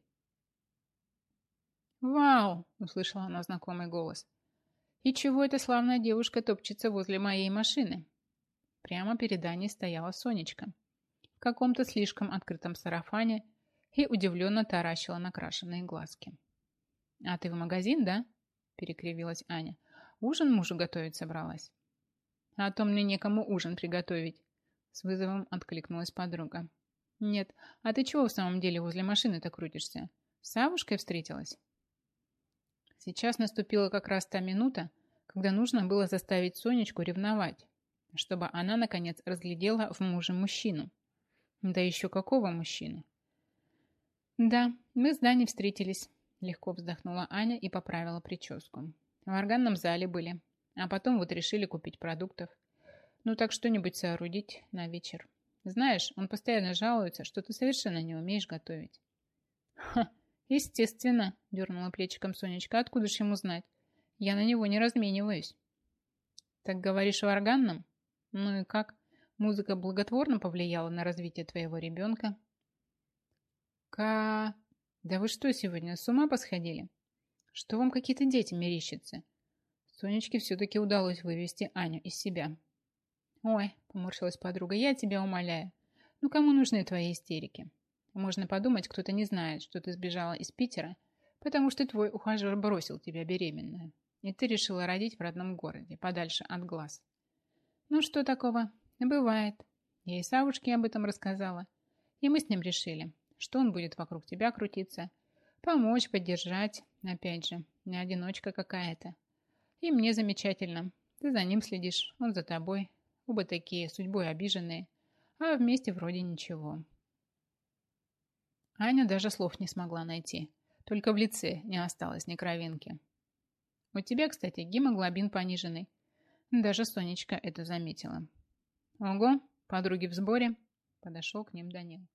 «Вау!» – услышала она знакомый голос. «И чего эта славная девушка топчется возле моей машины?» Прямо перед Аней стояла Сонечка в каком-то слишком открытом сарафане и удивленно таращила накрашенные глазки. «А ты в магазин, да?» – перекривилась Аня. «Ужин мужу готовить собралась». «А то мне некому ужин приготовить», – с вызовом откликнулась подруга. «Нет, а ты чего в самом деле возле машины-то крутишься? С Савушкой встретилась?» Сейчас наступила как раз та минута, когда нужно было заставить Сонечку ревновать, чтобы она, наконец, разглядела в муже мужчину. Да еще какого мужчину? Да, мы с Даней встретились, легко вздохнула Аня и поправила прическу. В органном зале были, а потом вот решили купить продуктов. Ну так что-нибудь соорудить на вечер. Знаешь, он постоянно жалуется, что ты совершенно не умеешь готовить. Ха, «Естественно», — дернула плечиком Сонечка. «Откуда ж ему знать? Я на него не размениваюсь». «Так говоришь в органном? Ну и как? Музыка благотворно повлияла на развитие твоего ребенка?» «Ка... Да вы что сегодня, с ума посходили? Что вам какие-то дети мерещатся?» Сонечке все-таки удалось вывести Аню из себя. «Ой», — поморщилась подруга, — «я тебя умоляю. Ну кому нужны твои истерики?» Можно подумать, кто-то не знает, что ты сбежала из Питера, потому что твой ухажер бросил тебя беременную, и ты решила родить в родном городе, подальше от глаз. Ну что такого? Бывает. Я и Савушке об этом рассказала, и мы с ним решили, что он будет вокруг тебя крутиться, помочь, поддержать, опять же, не одиночка какая-то. И мне замечательно. Ты за ним следишь, он за тобой. Оба такие, судьбой обиженные, а вместе вроде ничего. Аня даже слов не смогла найти. Только в лице не осталось ни кровинки. У тебя, кстати, гемоглобин пониженный. Даже Сонечка это заметила. Ого, подруги в сборе. Подошел к ним Данил.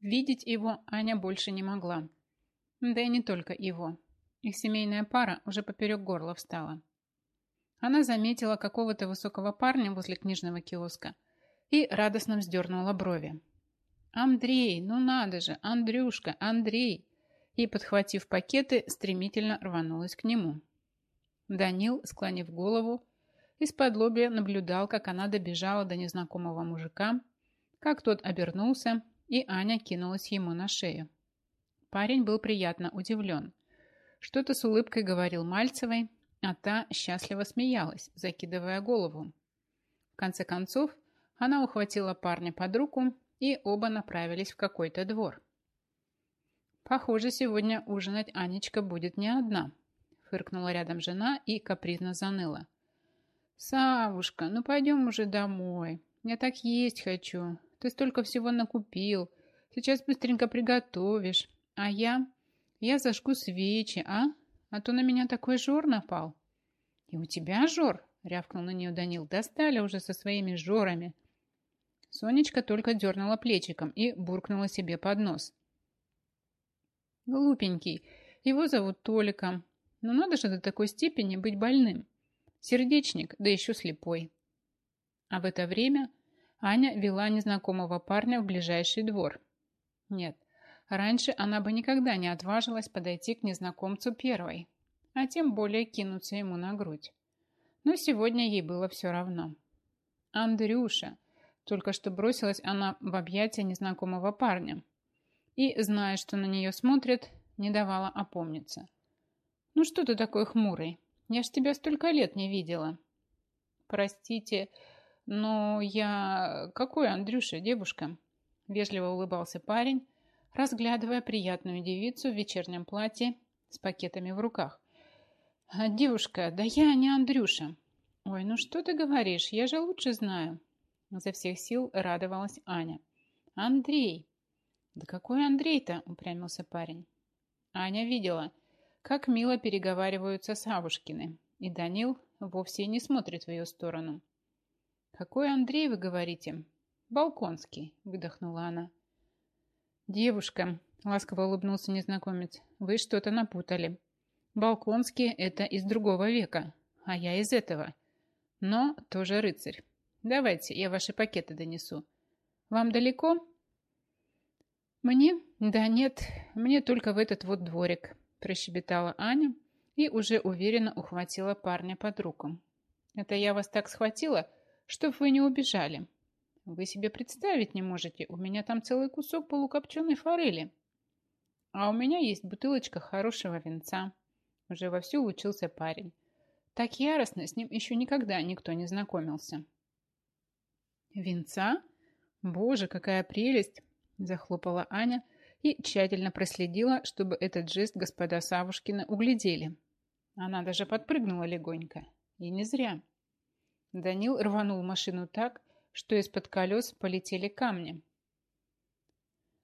Видеть его Аня больше не могла. Да и не только его. Их семейная пара уже поперек горла встала. Она заметила какого-то высокого парня возле книжного киоска и радостно вздернула брови. «Андрей, ну надо же! Андрюшка, Андрей!» И, подхватив пакеты, стремительно рванулась к нему. Данил, склонив голову, из-под лобья наблюдал, как она добежала до незнакомого мужика, как тот обернулся, и Аня кинулась ему на шею. Парень был приятно удивлен. Что-то с улыбкой говорил Мальцевой, а та счастливо смеялась, закидывая голову. В конце концов, она ухватила парня под руку и оба направились в какой-то двор. «Похоже, сегодня ужинать Анечка будет не одна», фыркнула рядом жена и капризно заныла. «Савушка, ну пойдем уже домой. Я так есть хочу. Ты столько всего накупил. Сейчас быстренько приготовишь. А я... Я зажгу свечи, а? А то на меня такой жор напал». «И у тебя жор?» — рявкнул на нее Данил. «Достали уже со своими жорами. Сонечка только дернула плечиком и буркнула себе под нос. «Глупенький. Его зовут Толиком. Но надо же до такой степени быть больным. Сердечник, да еще слепой. А в это время Аня вела незнакомого парня в ближайший двор. Нет, раньше она бы никогда не отважилась подойти к незнакомцу первой, а тем более кинуться ему на грудь. Но сегодня ей было все равно. «Андрюша!» Только что бросилась она в объятия незнакомого парня. И, зная, что на нее смотрят, не давала опомниться. «Ну что ты такой хмурый? Я ж тебя столько лет не видела». «Простите, но я... Какой Андрюша, девушка?» Вежливо улыбался парень, разглядывая приятную девицу в вечернем платье с пакетами в руках. «Девушка, да я не Андрюша». «Ой, ну что ты говоришь? Я же лучше знаю». За всех сил радовалась Аня. «Андрей!» «Да какой Андрей-то?» – упрямился парень. Аня видела, как мило переговариваются Савушкины, и Данил вовсе не смотрит в ее сторону. «Какой Андрей, вы говорите?» «Балконский», – выдохнула она. «Девушка», – ласково улыбнулся незнакомец, – «вы что-то напутали. Балконский – это из другого века, а я из этого. Но тоже рыцарь. Давайте, я ваши пакеты донесу. Вам далеко?» «Мне? Да нет, мне только в этот вот дворик», – прощебетала Аня и уже уверенно ухватила парня под руку. «Это я вас так схватила, чтоб вы не убежали. Вы себе представить не можете, у меня там целый кусок полукопченой форели. А у меня есть бутылочка хорошего венца». Уже вовсю учился парень. Так яростно с ним еще никогда никто не знакомился. «Венца? Боже, какая прелесть!» Захлопала Аня и тщательно проследила, чтобы этот жест господа Савушкина углядели. Она даже подпрыгнула легонько. И не зря. Данил рванул машину так, что из-под колес полетели камни.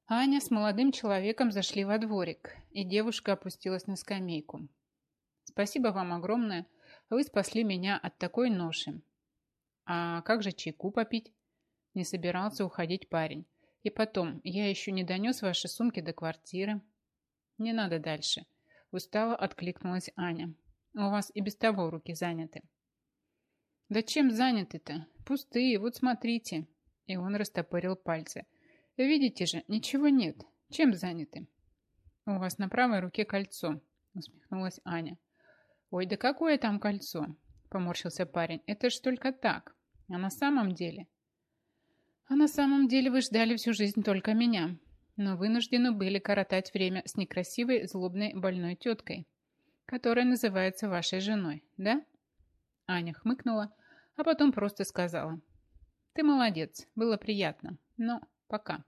Аня с молодым человеком зашли во дворик, и девушка опустилась на скамейку. «Спасибо вам огромное. Вы спасли меня от такой ноши. А как же чайку попить?» Не собирался уходить парень. «И потом, я еще не донес ваши сумки до квартиры». «Не надо дальше», – устало откликнулась Аня. «У вас и без того руки заняты». «Да чем заняты-то? Пустые, вот смотрите». И он растопырил пальцы. «Видите же, ничего нет. Чем заняты?» «У вас на правой руке кольцо», – усмехнулась Аня. «Ой, да какое там кольцо?» – поморщился парень. «Это ж только так. А на самом деле...» «А на самом деле вы ждали всю жизнь только меня, но вынуждены были коротать время с некрасивой, злобной, больной теткой, которая называется вашей женой, да?» Аня хмыкнула, а потом просто сказала. «Ты молодец, было приятно, но пока».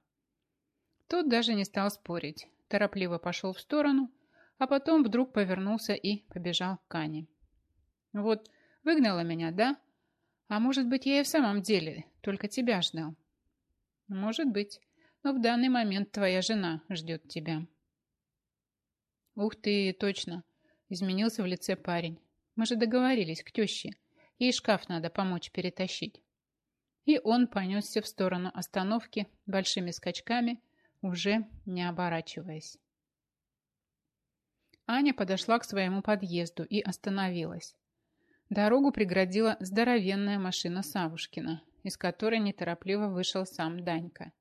Тот даже не стал спорить, торопливо пошел в сторону, а потом вдруг повернулся и побежал к Ане. «Вот, выгнала меня, да? А может быть, я и в самом деле только тебя ждал?» «Может быть, но в данный момент твоя жена ждет тебя». «Ух ты, точно!» – изменился в лице парень. «Мы же договорились к теще. Ей шкаф надо помочь перетащить». И он понесся в сторону остановки большими скачками, уже не оборачиваясь. Аня подошла к своему подъезду и остановилась. Дорогу преградила здоровенная машина Савушкина, из которой неторопливо вышел сам Данька.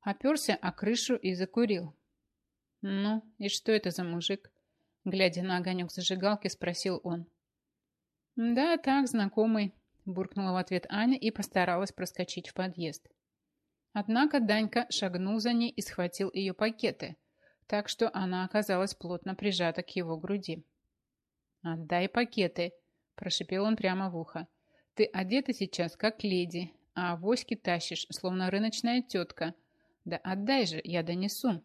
Оперся о крышу и закурил. «Ну, и что это за мужик?» Глядя на огонек зажигалки, спросил он. «Да, так, знакомый», – буркнула в ответ Аня и постаралась проскочить в подъезд. Однако Данька шагнул за ней и схватил ее пакеты – так что она оказалась плотно прижата к его груди. «Отдай пакеты», – прошипел он прямо в ухо. «Ты одета сейчас как леди, а авоськи тащишь, словно рыночная тетка. Да отдай же, я донесу».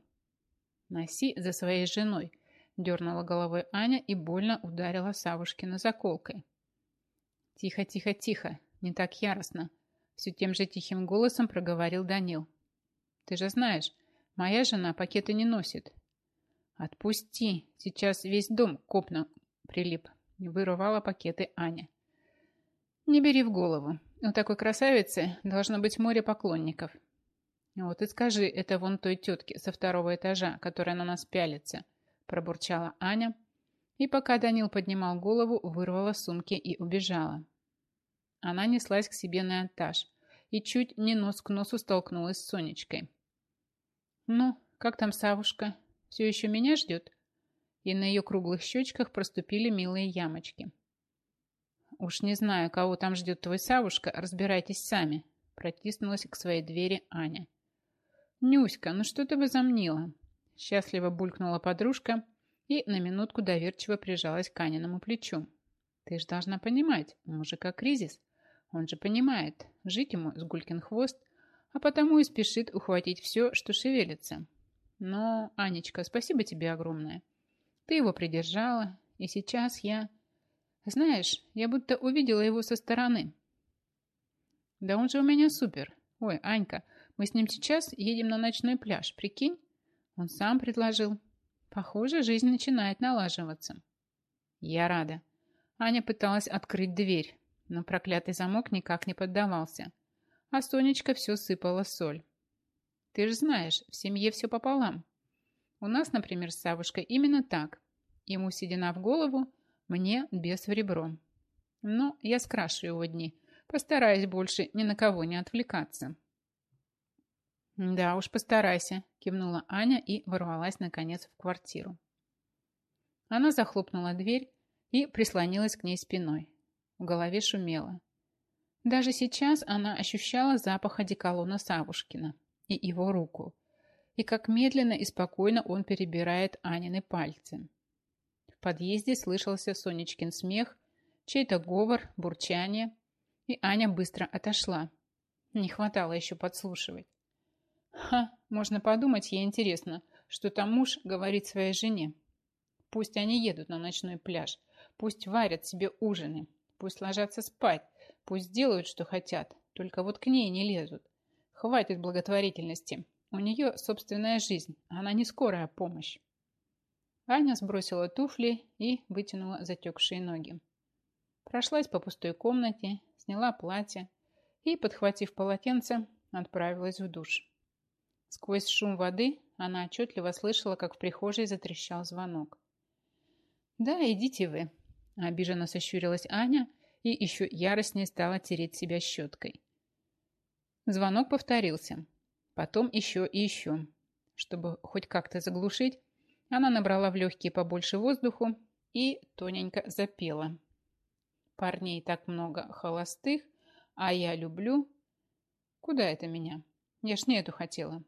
«Носи за своей женой», – дернула головой Аня и больно ударила Савушкина заколкой. «Тихо, тихо, тихо, не так яростно», – все тем же тихим голосом проговорил Данил. «Ты же знаешь, Моя жена пакеты не носит. Отпусти, сейчас весь дом копна прилип. Вырывала пакеты Аня. Не бери в голову. У такой красавицы должно быть море поклонников. Вот и скажи это вон той тетке со второго этажа, которая на нас пялится, пробурчала Аня И пока Данил поднимал голову, вырвала сумки и убежала. Она неслась к себе на этаж и чуть не нос к носу столкнулась с Сонечкой. «Ну, как там Савушка? Все еще меня ждет?» И на ее круглых щечках проступили милые ямочки. «Уж не знаю, кого там ждет твой Савушка, разбирайтесь сами», протиснулась к своей двери Аня. «Нюська, ну что ты возомнила?» Счастливо булькнула подружка и на минутку доверчиво прижалась к Аниному плечу. «Ты ж должна понимать, у мужика кризис. Он же понимает, жить ему с гулькин хвост, а потому и спешит ухватить все, что шевелится. Но, Анечка, спасибо тебе огромное. Ты его придержала, и сейчас я... Знаешь, я будто увидела его со стороны. Да он же у меня супер. Ой, Анька, мы с ним сейчас едем на ночной пляж, прикинь? Он сам предложил. Похоже, жизнь начинает налаживаться. Я рада. Аня пыталась открыть дверь, но проклятый замок никак не поддавался. А Сонечка все сыпала соль. Ты же знаешь, в семье все пополам. У нас, например, с Савушкой именно так. Ему седина в голову, мне без в ребро. Но я скрашу его дни, постараюсь больше ни на кого не отвлекаться. «Да уж, постарайся», – кивнула Аня и ворвалась, наконец, в квартиру. Она захлопнула дверь и прислонилась к ней спиной. В голове шумело. Даже сейчас она ощущала запах одеколона Савушкина и его руку, и как медленно и спокойно он перебирает Анины пальцы. Подъезде слышался Сонечкин смех, чей-то говор, бурчание, и Аня быстро отошла. Не хватало еще подслушивать. Ха, можно подумать, ей интересно, что там муж говорит своей жене. Пусть они едут на ночной пляж, пусть варят себе ужины, пусть ложатся спать, пусть делают, что хотят, только вот к ней не лезут. Хватит благотворительности. У нее собственная жизнь, она не скорая помощь. Аня сбросила туфли и вытянула затекшие ноги. Прошлась по пустой комнате, сняла платье и, подхватив полотенце, отправилась в душ. Сквозь шум воды она отчетливо слышала, как в прихожей затрещал звонок. «Да, идите вы», – обиженно сощурилась Аня и еще яростнее стала тереть себя щеткой. Звонок повторился. Потом еще и еще. Чтобы хоть как-то заглушить, она набрала в легкие побольше воздуху и тоненько запела. «Парней так много холостых, а я люблю...» «Куда это меня? Я ж не эту хотела».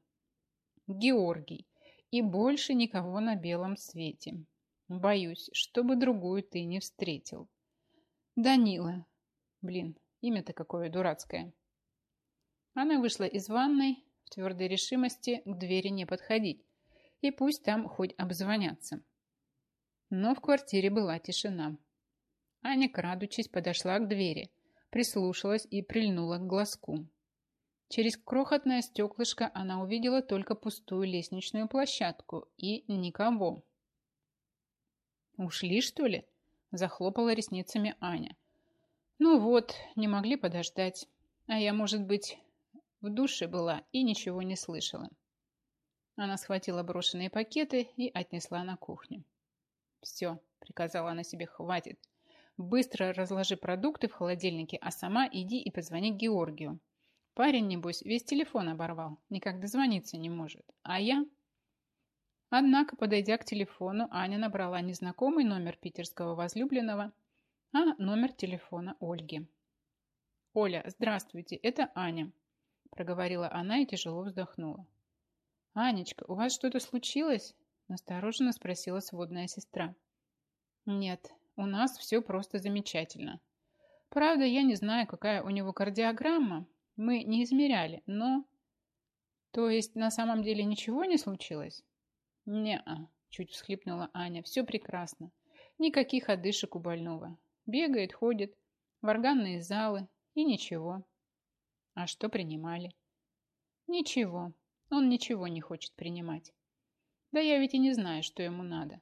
Георгий. И больше никого на белом свете. Боюсь, чтобы другую ты не встретил. Данила. Блин, имя-то какое дурацкое. Она вышла из ванной в твердой решимости к двери не подходить. И пусть там хоть обзвонятся. Но в квартире была тишина. Аня, крадучись, подошла к двери, прислушалась и прильнула к глазку. Через крохотное стеклышко она увидела только пустую лестничную площадку и никого. «Ушли, что ли?» – захлопала ресницами Аня. «Ну вот, не могли подождать. А я, может быть, в душе была и ничего не слышала». Она схватила брошенные пакеты и отнесла на кухню. «Все», – приказала она себе, – «хватит. Быстро разложи продукты в холодильнике, а сама иди и позвони Георгию. Парень, небось, весь телефон оборвал, никак дозвониться не может. А я... Однако, подойдя к телефону, Аня набрала незнакомый номер питерского возлюбленного, а номер телефона Ольги. «Оля, здравствуйте, это Аня», – проговорила она и тяжело вздохнула. «Анечка, у вас что-то случилось?» – настороженно спросила сводная сестра. «Нет, у нас все просто замечательно. Правда, я не знаю, какая у него кардиограмма, мы не измеряли, но... То есть на самом деле ничего не случилось? Не-а, чуть всхлипнула Аня. Все прекрасно. Никаких одышек у больного. Бегает, ходит, в органные залы и ничего. А что принимали? Ничего. Он ничего не хочет принимать. Да я ведь и не знаю, что ему надо.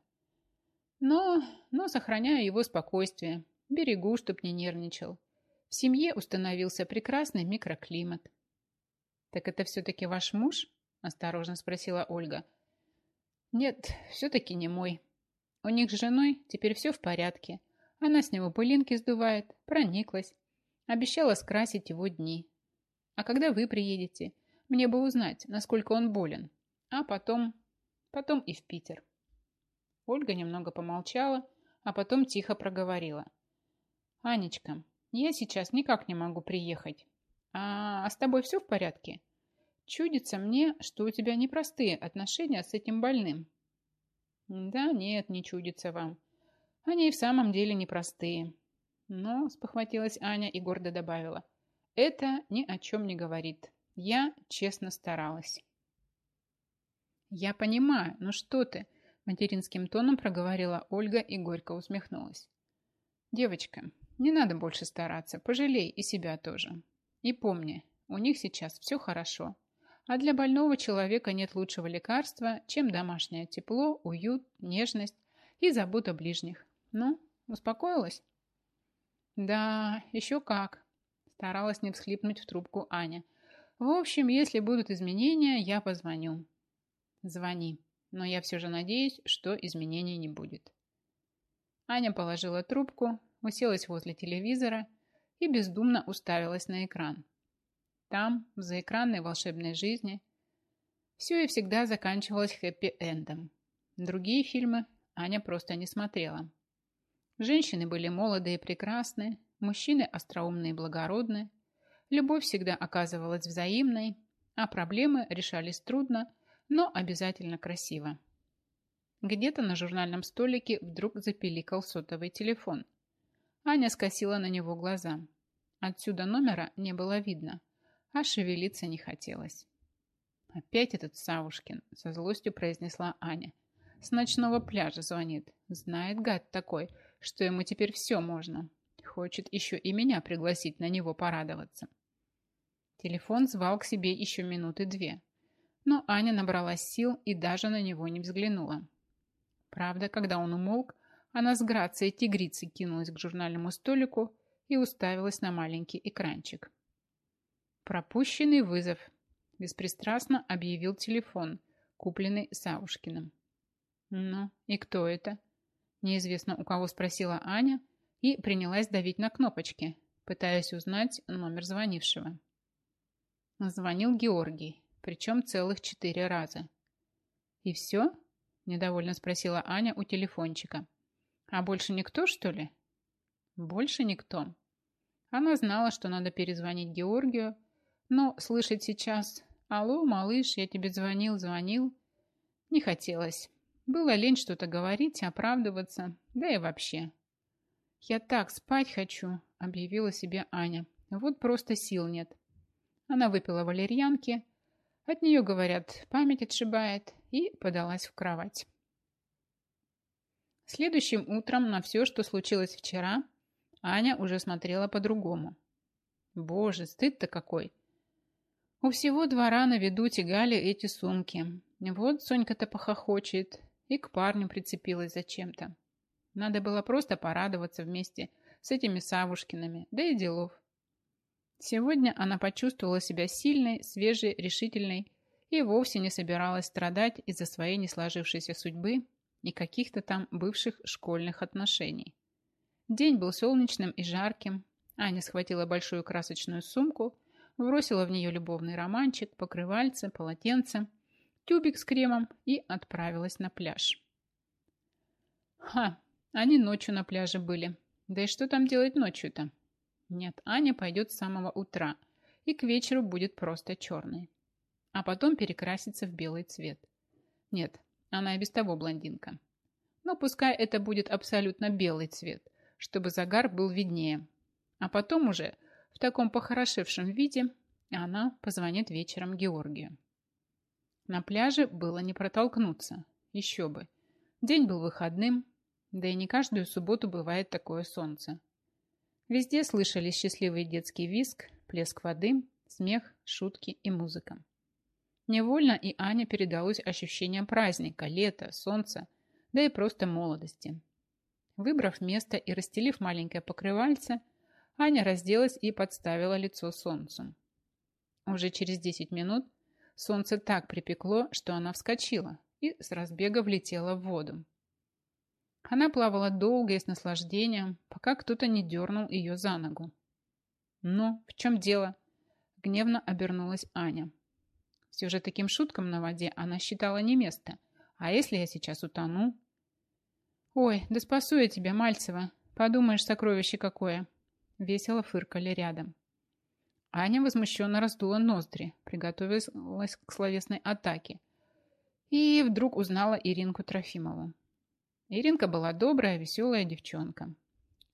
Но, но сохраняю его спокойствие. Берегу, чтоб не нервничал. В семье установился прекрасный микроклимат. «Так это все-таки ваш муж?» – осторожно спросила Ольга. «Нет, все-таки не мой. У них с женой теперь все в порядке. Она с него пылинки сдувает, прониклась. Обещала скрасить его дни. А когда вы приедете, мне бы узнать, насколько он болен. А потом... потом и в Питер. Ольга немного помолчала, а потом тихо проговорила. «Анечка, я сейчас никак не могу приехать. А, а с тобой все в порядке? Чудится мне, что у тебя непростые отношения с этим больным». «Да нет, не чудится вам. Они и в самом деле непростые». Но, спохватилась Аня и гордо добавила, «это ни о чем не говорит. Я честно старалась». «Я понимаю, ну что ты?» Материнским тоном проговорила Ольга и горько усмехнулась. «Девочка, не надо больше стараться, пожалей и себя тоже. И помни, у них сейчас все хорошо. А для больного человека нет лучшего лекарства, чем домашнее тепло, уют, нежность и забота ближних. Ну, успокоилась? Да, еще как. Старалась не всхлипнуть в трубку Аня. В общем, если будут изменения, я позвоню. Звони. Но я все же надеюсь, что изменений не будет. Аня положила трубку, уселась возле телевизора и бездумно уставилась на экран. Там, в заэкранной волшебной жизни, все и всегда заканчивалось хэппи-эндом. Другие фильмы Аня просто не смотрела. Женщины были молодые и прекрасны, мужчины остроумные и благородны, любовь всегда оказывалась взаимной, а проблемы решались трудно, но обязательно красиво. Где-то на журнальном столике вдруг запиликал сотовый телефон. Аня скосила на него глаза. Отсюда номера не было видно, а шевелиться не хотелось. «Опять этот Савушкин», — со злостью произнесла Аня. «С ночного пляжа звонит. Знает гад такой, что ему теперь все можно. Хочет еще и меня пригласить на него порадоваться». Телефон звал к себе еще минуты две. Но Аня набралась сил и даже на него не взглянула. Правда, когда он умолк, она с грацией тигрицы кинулась к журнальному столику и уставилась на маленький экранчик. «Пропущенный вызов», – беспристрастно объявил телефон, купленный Савушкиным. «Ну, и кто это?» – неизвестно у кого спросила Аня и принялась давить на кнопочки, пытаясь узнать номер звонившего. Звонил Георгий, причем целых четыре раза. «И все?» – недовольно спросила Аня у телефончика. А больше никто, что ли? Больше никто. Она знала, что надо перезвонить Георгию, но слышать сейчас «Алло, малыш, я тебе звонил, звонил» не хотелось. Было лень что-то говорить, оправдываться, да и вообще. «Я так спать хочу», — объявила себе Аня. «Вот просто сил нет». Она выпила валерьянки, от нее, говорят, память отшибает, и подалась в кровать. Следующим утром на все, что случилось вчера, Аня уже смотрела по-другому. Боже, стыд-то какой! У всего двора на виду тягали эти сумки. Вот Сонька-то похохочет и к парню прицепилась зачем-то. Надо было просто порадоваться вместе с этими Савушкиными, да и делов. Сегодня она почувствовала себя сильной, свежей, решительной и вовсе не собиралась страдать из-за своей не сложившейся судьбы и каких-то там бывших школьных отношений. День был солнечным и жарким. Аня схватила большую красочную сумку, бросила в нее любовный романчик, покрывальце, полотенце, тюбик с кремом и отправилась на пляж. Ха, они ночью на пляже были. Да и что там делать ночью-то? Нет, Аня пойдет с самого утра и к вечеру будет просто черной. А потом перекрасится в белый цвет. Нет, она и без того блондинка. Но пускай это будет абсолютно белый цвет, чтобы загар был виднее. А потом уже в таком похорошевшем виде она позвонит вечером Георгию. На пляже было не протолкнуться. Еще бы. День был выходным, да и не каждую субботу бывает такое солнце. Везде слышались счастливый детский визг, плеск воды, смех, шутки и музыка. Невольно и Аня передалось ощущение праздника, лета, солнца, да и просто молодости. Выбрав место и расстелив маленькое покрывальце, Аня разделась и подставила лицо солнцу. Уже через 10 минут солнце так припекло, что она вскочила и с разбега влетела в воду. Она плавала долго и с наслаждением, пока кто-то не дернул ее за ногу. «Ну, в чем дело?» Гневно обернулась Аня. Все же таким шуткам на воде она считала не место. А если я сейчас утону? Ой, да спасу я тебя, Мальцева. Подумаешь, сокровище какое. Весело фыркали рядом. Аня возмущенно раздула ноздри, приготовилась к словесной атаке. И вдруг узнала Иринку Трофимову. Иринка была добрая, веселая девчонка.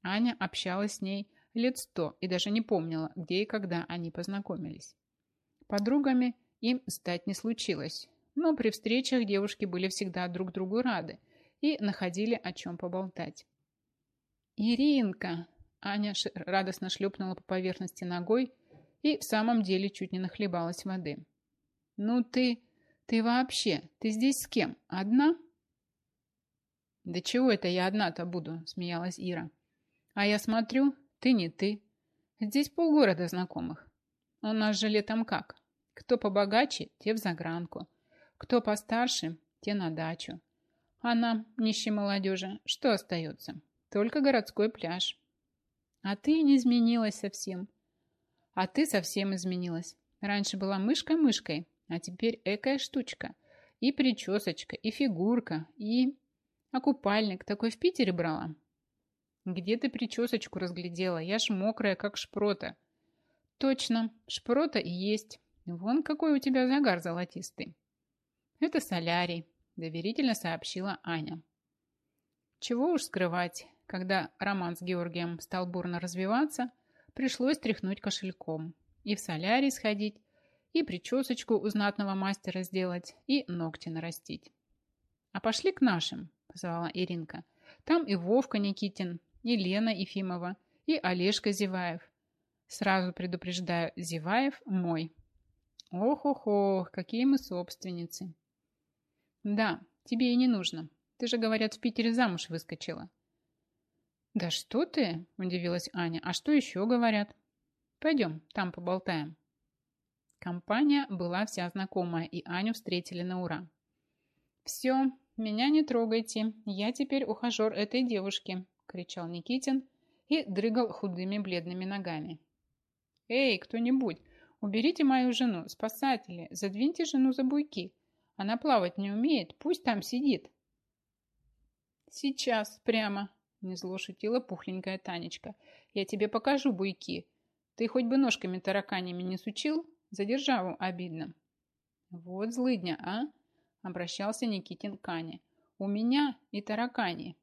Аня общалась с ней лет сто и даже не помнила, где и когда они познакомились. Подругами им стать не случилось, но при встречах девушки были всегда друг другу рады и находили о чем поболтать. «Иринка!» – Аня радостно шлепнула по поверхности ногой и в самом деле чуть не нахлебалась воды. «Ну ты... ты вообще... ты здесь с кем? Одна?» «Да чего это я одна-то буду?» – смеялась Ира. «А я смотрю, ты не ты. Здесь полгорода знакомых. У нас же летом как? Кто побогаче, те в загранку. Кто постарше, те на дачу. А нам, нищей молодежи, что остается? Только городской пляж. А ты не изменилась совсем. А ты совсем изменилась. Раньше была мышка-мышкой, а теперь экая штучка. И причесочка, и фигурка, и... А купальник такой в Питере брала? Где ты причесочку разглядела? Я ж мокрая, как шпрота. Точно, шпрота и есть. Вон какой у тебя загар золотистый. Это солярий, доверительно сообщила Аня. Чего уж скрывать, когда роман с Георгием стал бурно развиваться, пришлось тряхнуть кошельком. И в солярий сходить, и причесочку у знатного мастера сделать, и ногти нарастить. «А пошли к нашим», – позвала Иринка. «Там и Вовка Никитин, и Лена Ефимова, и Олежка Зеваев. Сразу предупреждаю, Зеваев мой. Ох-ох-ох, какие мы собственницы. Да, тебе и не нужно. Ты же, говорят, в Питере замуж выскочила. Да что ты, удивилась Аня. А что еще говорят? Пойдем, там поболтаем. Компания была вся знакомая, и Аню встретили на ура. «Все, меня не трогайте, я теперь ухажер этой девушки», кричал Никитин и дрыгал худыми бледными ногами. «Эй, кто-нибудь, уберите мою жену, спасатели, задвиньте жену за буйки. Она плавать не умеет, пусть там сидит». «Сейчас, прямо», – незло шутила пухленькая Танечка. «Я тебе покажу буйки. Ты хоть бы ножками тараканями не сучил, за державу обидно». «Вот злыдня, а?» – обращался Никитин к Ане. «У меня и таракани».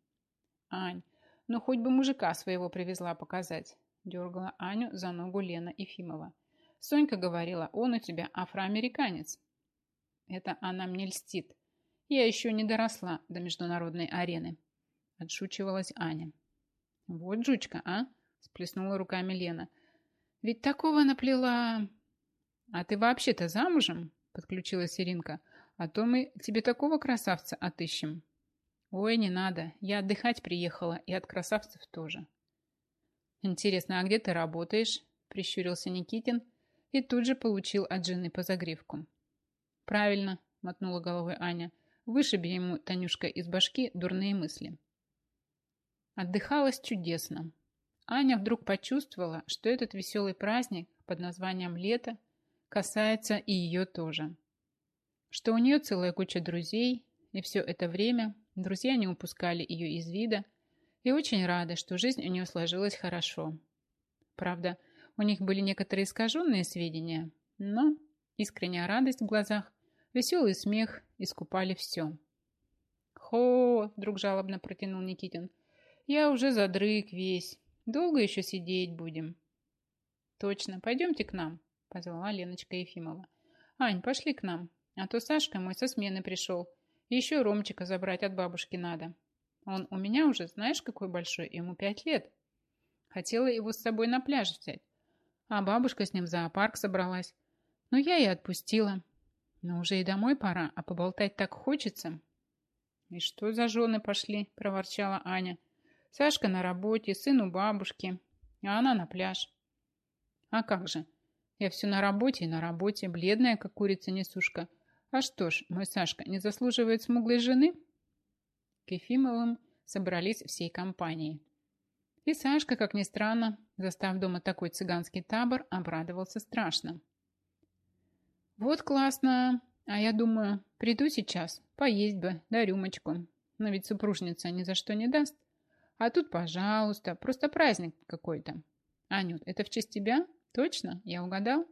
«Ань, ну, хоть бы мужика своего привезла показать. Дергала Аню за ногу Лена Ефимова. Сонька говорила, он у тебя афроамериканец. Это она мне льстит. Я еще не доросла до международной арены. Отшучивалась Аня. Вот жучка, а? Сплеснула руками Лена. Ведь такого наплела... А ты вообще-то замужем? Подключилась Иринка. А то мы тебе такого красавца отыщем. Ой, не надо. Я отдыхать приехала, и от красавцев тоже. Интересно, а где ты работаешь? Прищурился Никитин и тут же получил от жены по загривку. Правильно, мотнула головой Аня. Вышиби ему, Танюшка, из башки дурные мысли. Отдыхалось чудесно. Аня вдруг почувствовала, что этот веселый праздник под названием «Лето» касается и ее тоже. Что у нее целая куча друзей, и все это время Друзья не упускали ее из вида и очень рады, что жизнь у нее сложилась хорошо. Правда, у них были некоторые искаженные сведения, но искренняя радость в глазах, веселый смех искупали все. «Хо!» – вдруг жалобно протянул Никитин. «Я уже задрыг весь. Долго еще сидеть будем?» «Точно, пойдемте к нам», – позвала Леночка Ефимова. «Ань, пошли к нам, а то Сашка мой со смены пришел. Еще Ромчика забрать от бабушки надо. Он у меня уже, знаешь, какой большой, ему пять лет. Хотела его с собой на пляж взять. А бабушка с ним в зоопарк собралась. Но я и отпустила. Но уже и домой пора, а поболтать так хочется. И что за жены пошли, проворчала Аня. Сашка на работе, сын у бабушки, а она на пляж. А как же? Я все на работе и на работе, бледная, как курица-несушка. А что ж, мой Сашка не заслуживает смуглой жены? К Ефимовым собрались всей компанией. И Сашка, как ни странно, застав дома такой цыганский табор, обрадовался страшно. «Вот классно! А я думаю, приду сейчас, поесть бы, да рюмочку. Но ведь супружница ни за что не даст. А тут, пожалуйста, просто праздник какой-то. Анют, это в честь тебя? Точно? Я угадал?»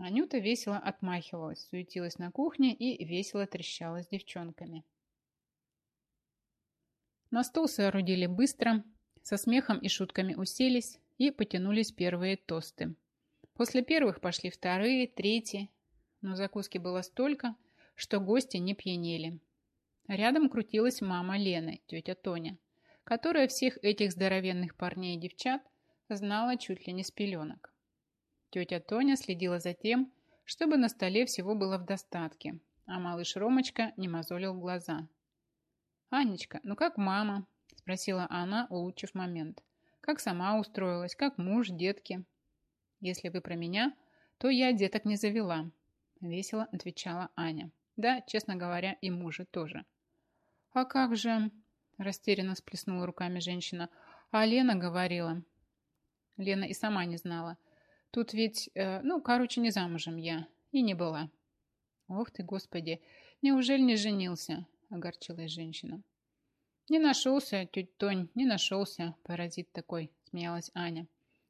Анюта весело отмахивалась, суетилась на кухне и весело трещала с девчонками. На стол соорудили быстро, со смехом и шутками уселись и потянулись первые тосты. После первых пошли вторые, третьи, но закуски было столько, что гости не пьянели. Рядом крутилась мама Лены, тетя Тоня, которая всех этих здоровенных парней и девчат знала чуть ли не с пеленок. Тетя Тоня следила за тем, чтобы на столе всего было в достатке, а малыш Ромочка не мозолил глаза. «Анечка, ну как мама?» – спросила она, улучшив момент. «Как сама устроилась, как муж, детки?» «Если вы про меня, то я деток не завела», – весело отвечала Аня. «Да, честно говоря, и мужа тоже». «А как же?» – растерянно сплеснула руками женщина. «А Лена говорила». Лена и сама не знала – Тут ведь, э, ну, короче, не замужем я. И не была. Ох ты, господи, неужели не женился? Огорчилась женщина. Не нашелся, тетя Тонь, не нашелся, паразит такой, смеялась Аня.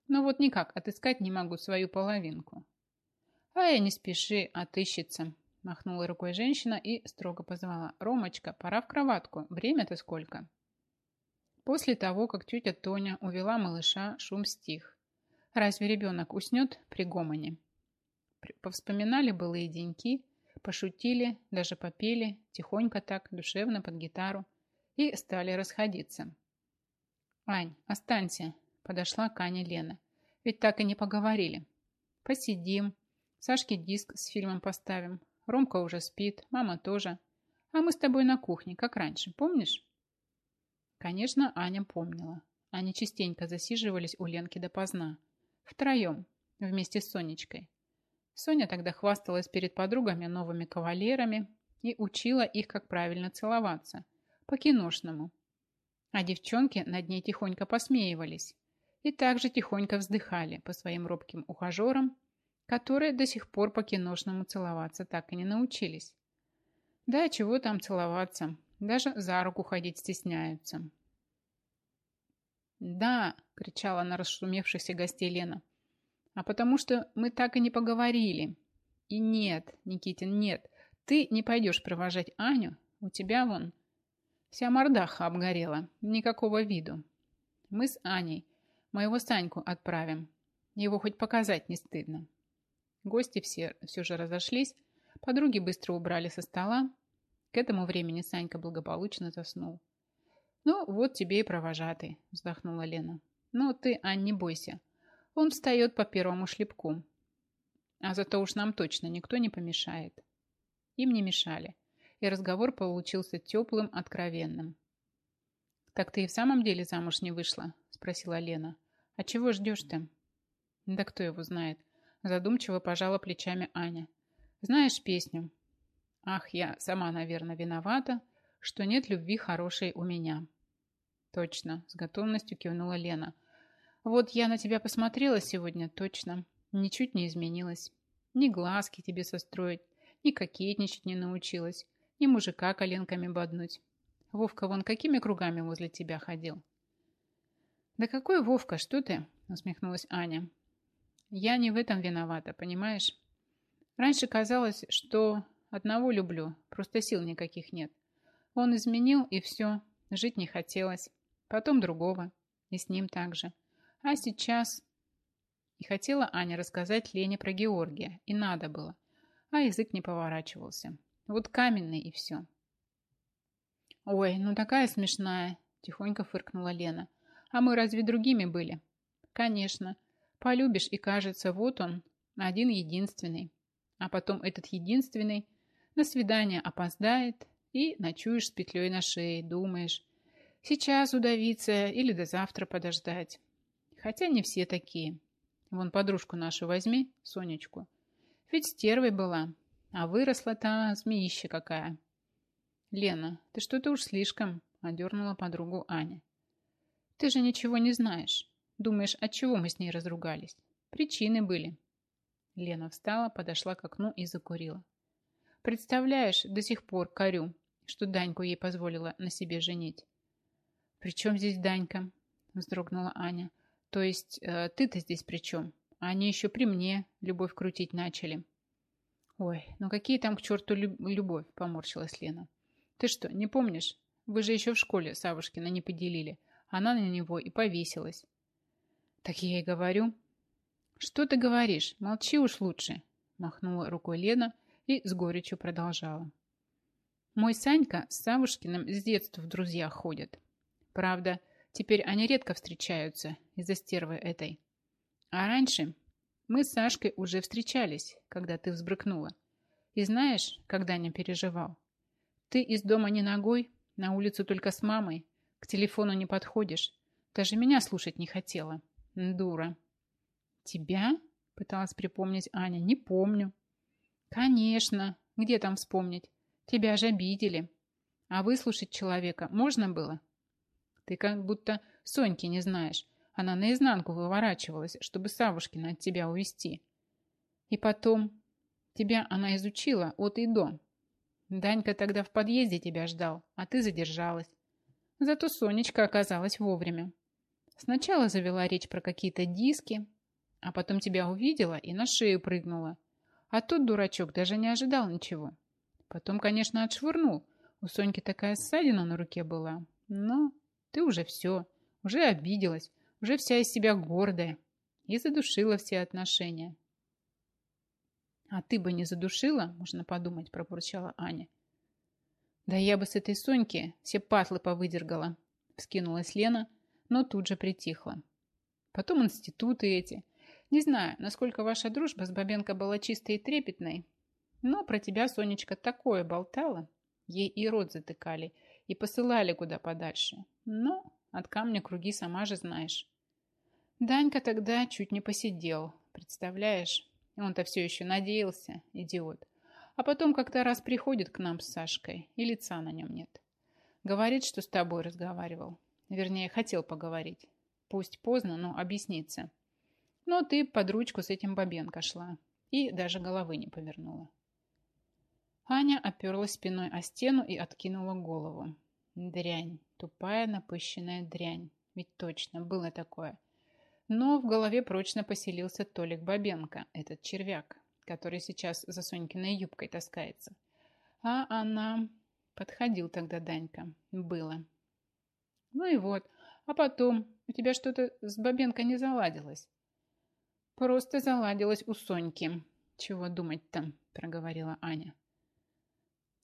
Но вот никак отыскать не могу свою половинку. А я не спеши, отыщется, махнула рукой женщина и строго позвала. Ромочка, пора в кроватку, время-то сколько? После того, как тетя Тоня увела малыша, шум стих. Разве ребенок уснет при гомоне? Повспоминали былые деньки, пошутили, даже попели, тихонько так, душевно, под гитару, и стали расходиться. «Ань, останься», — подошла к Ане Лена. «Ведь так и не поговорили. Посидим, Сашке диск с фильмом поставим. Ромка уже спит, мама тоже. А мы с тобой на кухне, как раньше, помнишь?» Конечно, Аня помнила. Они частенько засиживались у Ленки допоздна. Втроем, вместе с Сонечкой. Соня тогда хвасталась перед подругами новыми кавалерами и учила их, как правильно целоваться. По-киношному. А девчонки над ней тихонько посмеивались и также тихонько вздыхали по своим робким ухажерам, которые до сих пор по-киношному целоваться так и не научились. Да, чего там целоваться, даже за руку ходить стесняются. «Да!» – кричала на расшумевшихся гостей Лена. «А потому что мы так и не поговорили. И нет, Никитин, нет, ты не пойдешь провожать Аню, у тебя вон вся мордаха обгорела, никакого виду. Мы с Аней моего Саньку отправим, его хоть показать не стыдно». Гости все все же разошлись, подруги быстро убрали со стола. К этому времени Санька благополучно заснул. «Ну, вот тебе и провожатый», – вздохнула Лена. «Ну, ты, Ань, не бойся. Он встает по первому шлепку. А зато уж нам точно никто не помешает». Им не мешали, и разговор получился теплым, откровенным. «Так ты и в самом деле замуж не вышла?» – спросила Лена. «А чего ждешь ты?» «Да кто его знает?» – задумчиво пожала плечами Аня. «Знаешь песню?» «Ах, я сама, наверное, виновата, что нет любви хорошей у меня. Точно, с готовностью кивнула Лена. Вот я на тебя посмотрела сегодня, точно. Ничуть не изменилась. Ни глазки тебе состроить, ни кокетничать не научилась, ни мужика коленками боднуть. Вовка вон какими кругами возле тебя ходил? Да какой Вовка, что ты? Усмехнулась Аня. Я не в этом виновата, понимаешь? Раньше казалось, что одного люблю, просто сил никаких нет. Он изменил, и все, жить не хотелось. Потом другого, и с ним также. А сейчас... И хотела Аня рассказать Лене про Георгия, и надо было. А язык не поворачивался. Вот каменный и все. «Ой, ну такая смешная!» – тихонько фыркнула Лена. «А мы разве другими были?» «Конечно. Полюбишь, и кажется, вот он, один единственный. А потом этот единственный на свидание опоздает, и ночуешь с петлей на шее, думаешь, сейчас удавиться или до завтра подождать. Хотя не все такие. Вон подружку нашу возьми, Сонечку. Ведь стервой была, а выросла та змеища какая. Лена, ты что-то уж слишком, одернула подругу Аня. Ты же ничего не знаешь. Думаешь, от чего мы с ней разругались? Причины были. Лена встала, подошла к окну и закурила. Представляешь, до сих пор корю, что Даньку ей позволила на себе женить. «При чем здесь Данька?» – вздрогнула Аня. «То есть э, ты-то здесь при чем? Они еще при мне любовь крутить начали». «Ой, ну какие там к черту любовь?» – поморщилась Лена. «Ты что, не помнишь? Вы же еще в школе Савушкина не поделили. Она на него и повесилась». «Так я и говорю». «Что ты говоришь? Молчи уж лучше», – махнула рукой Лена и с горечью продолжала. «Мой Санька с Савушкиным с детства в друзьях ходят. Правда, теперь они редко встречаются из-за стервы этой. А раньше мы с Сашкой уже встречались, когда ты взбрыкнула. И знаешь, когда не переживал? Ты из дома не ногой, на улицу только с мамой, к телефону не подходишь. Даже меня слушать не хотела. Дура. Тебя? Пыталась припомнить Аня. Не помню. Конечно. Где там вспомнить? Тебя же обидели. А выслушать человека можно было? Ты как будто Соньки не знаешь. Она наизнанку выворачивалась, чтобы Савушкина от тебя увести. И потом, тебя она изучила от и до. Данька тогда в подъезде тебя ждал, а ты задержалась. Зато Сонечка оказалась вовремя. Сначала завела речь про какие-то диски, а потом тебя увидела и на шею прыгнула. А тот дурачок даже не ожидал ничего. Потом, конечно, отшвырнул. У Соньки такая ссадина на руке была. Но ты уже все, уже обиделась, уже вся из себя гордая и задушила все отношения. А ты бы не задушила, можно подумать, пробурчала Аня. Да я бы с этой Соньки все патлы повыдергала, вскинулась Лена, но тут же притихла. Потом институты эти. Не знаю, насколько ваша дружба с Бабенко была чистой и трепетной, но про тебя, Сонечка, такое болтала. Ей и рот затыкали, и посылали куда подальше. Но от камня круги сама же знаешь. Данька тогда чуть не посидел, представляешь? Он-то все еще надеялся, идиот. А потом как-то раз приходит к нам с Сашкой, и лица на нем нет. Говорит, что с тобой разговаривал. Вернее, хотел поговорить. Пусть поздно, но объясниться. Но ты под ручку с этим Бабенко шла и даже головы не повернула. Аня оперлась спиной о стену и откинула голову. Дрянь, тупая напыщенная дрянь. Ведь точно было такое – но в голове прочно поселился Толик Бабенко, этот червяк, который сейчас за Сонькиной юбкой таскается. А она... Подходил тогда Данька. Было. Ну и вот. А потом у тебя что-то с Бабенко не заладилось. Просто заладилось у Соньки. Чего думать-то, проговорила Аня.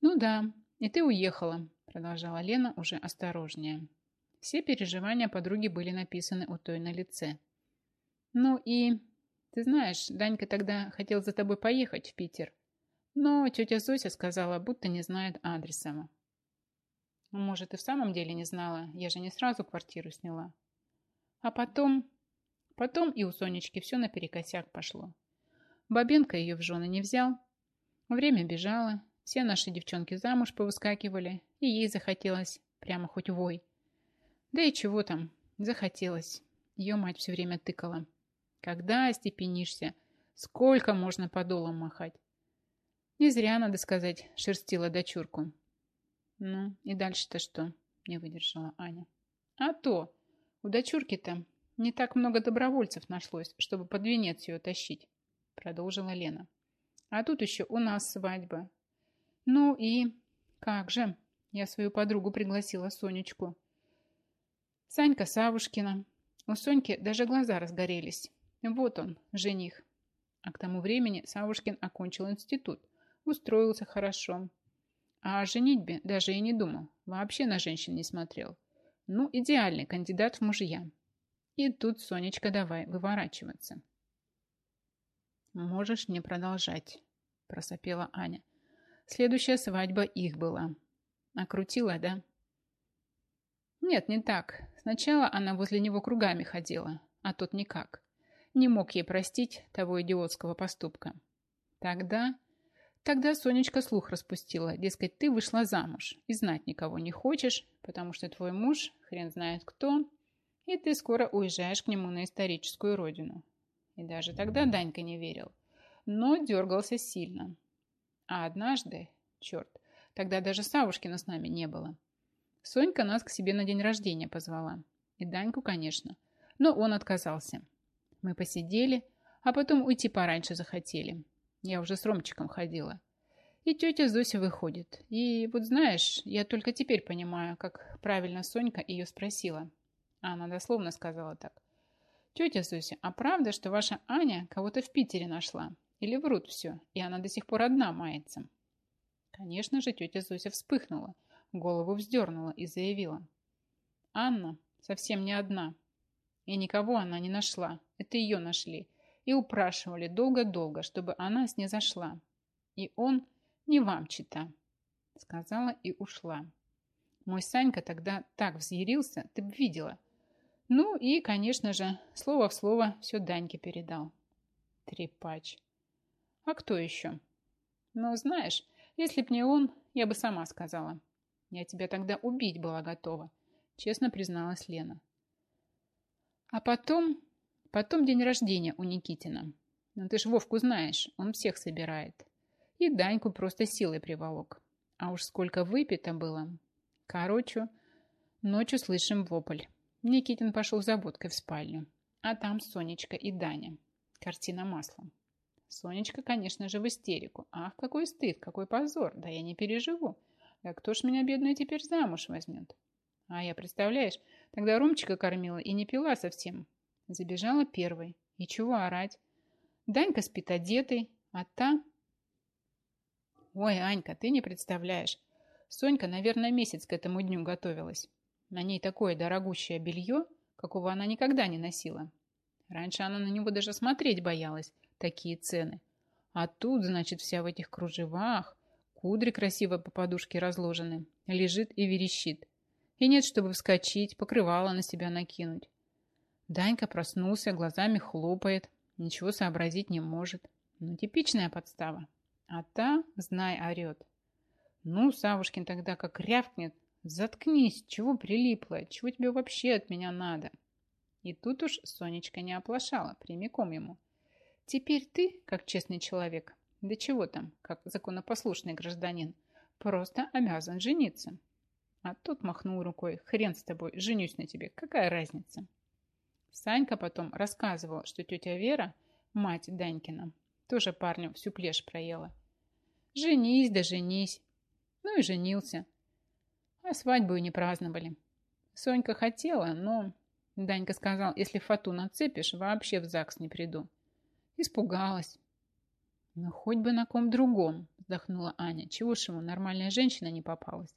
Ну да, и ты уехала, продолжала Лена уже осторожнее. Все переживания подруги были написаны у той на лице. Ну и... Ты знаешь, Данька тогда хотел за тобой поехать в Питер. Но тетя Зося сказала, будто не знает адреса. Может, и в самом деле не знала. Я же не сразу квартиру сняла. А потом... Потом и у Сонечки все наперекосяк пошло. Бабенко ее в жены не взял. Время бежало. Все наши девчонки замуж повыскакивали. И ей захотелось прямо хоть вой. Да и чего там, захотелось. Ее мать все время тыкала. Когда остепенишься? Сколько можно подолом махать? Не зря, надо сказать, шерстила дочурку. Ну, и дальше-то что? Не выдержала Аня. А то, у дочурки-то не так много добровольцев нашлось, чтобы под венец ее тащить, продолжила Лена. А тут еще у нас свадьба. Ну и как же? Я свою подругу пригласила Сонечку. Санька Савушкина. У Соньки даже глаза разгорелись. Вот он, жених. А к тому времени Савушкин окончил институт, устроился хорошо. А о женитьбе даже и не думал, вообще на женщин не смотрел. Ну, идеальный кандидат в мужья. И тут, Сонечка, давай выворачиваться. «Можешь не продолжать», – просопела Аня. «Следующая свадьба их была. Окрутила, да?» «Нет, не так. Сначала она возле него кругами ходила, а тот никак не мог ей простить того идиотского поступка. Тогда... Тогда Сонечка слух распустила, дескать, ты вышла замуж и знать никого не хочешь, потому что твой муж хрен знает кто, и ты скоро уезжаешь к нему на историческую родину. И даже тогда Данька не верил, но дергался сильно. А однажды, черт, тогда даже Савушкина с нами не было. Сонька нас к себе на день рождения позвала. И Даньку, конечно. Но он отказался. Мы посидели, а потом уйти пораньше захотели. Я уже с Ромчиком ходила. И тетя Зося выходит. И вот знаешь, я только теперь понимаю, как правильно Сонька ее спросила. А она дословно сказала так. Тетя Зося, а правда, что ваша Аня кого-то в Питере нашла? Или врут все, и она до сих пор одна мается? Конечно же, тетя Зося вспыхнула, голову вздернула и заявила. Анна совсем не одна. И никого она не нашла. Это ее нашли. И упрашивали долго-долго, чтобы она снизошла. И он не вам, чита, сказала и ушла. Мой Санька тогда так взъярился, ты б видела. Ну и, конечно же, слово в слово все Даньке передал. Трепач. А кто еще? Ну, знаешь, если б не он, я бы сама сказала. Я тебя тогда убить была готова, честно призналась Лена. А потом, потом день рождения у Никитина. Ну ты ж Вовку знаешь, он всех собирает и Даньку просто силой приволок. А уж сколько выпито было. Короче, ночью слышим вопль. Никитин пошел за водкой в спальню. А там Сонечка и Даня. Картина маслом. Сонечка, конечно же, в истерику. Ах, какой стыд, какой позор. Да я не переживу. Да кто ж меня, бедную, теперь замуж возьмет? А я, представляешь, тогда Ромчика кормила и не пила совсем. Забежала первой. И чего орать? Данька спит одетый, а та Ой, Анька, ты не представляешь. Сонька, наверное, месяц к этому дню готовилась. На ней такое дорогущее белье, какого она никогда не носила. Раньше она на него даже смотреть боялась. Такие цены. А тут, значит, вся в этих кружевах, кудри красиво по подушке разложены, лежит и верещит. И нет, чтобы вскочить, покрывало на себя накинуть. Данька проснулся, глазами хлопает, ничего сообразить не может. Ну, типичная подстава. А та, знай, орет. Ну, Савушкин тогда как рявкнет. Заткнись, чего прилипло, чего тебе вообще от меня надо? И тут уж Сонечка не оплошала, прямиком ему. Теперь ты, как честный человек, да чего там, как законопослушный гражданин, просто обязан жениться. А тот махнул рукой, хрен с тобой, женюсь на тебе, какая разница? Санька потом рассказывал, что тетя Вера, мать Данькина, тоже парню всю плешь проела. Женись да женись. Ну и женился. А свадьбу и не праздновали. Сонька хотела, но... Данька сказал, если фату нацепишь, вообще в ЗАГС не приду. Испугалась. Ну, хоть бы на ком другом, вздохнула Аня. Чего ж ему, нормальная женщина не попалась?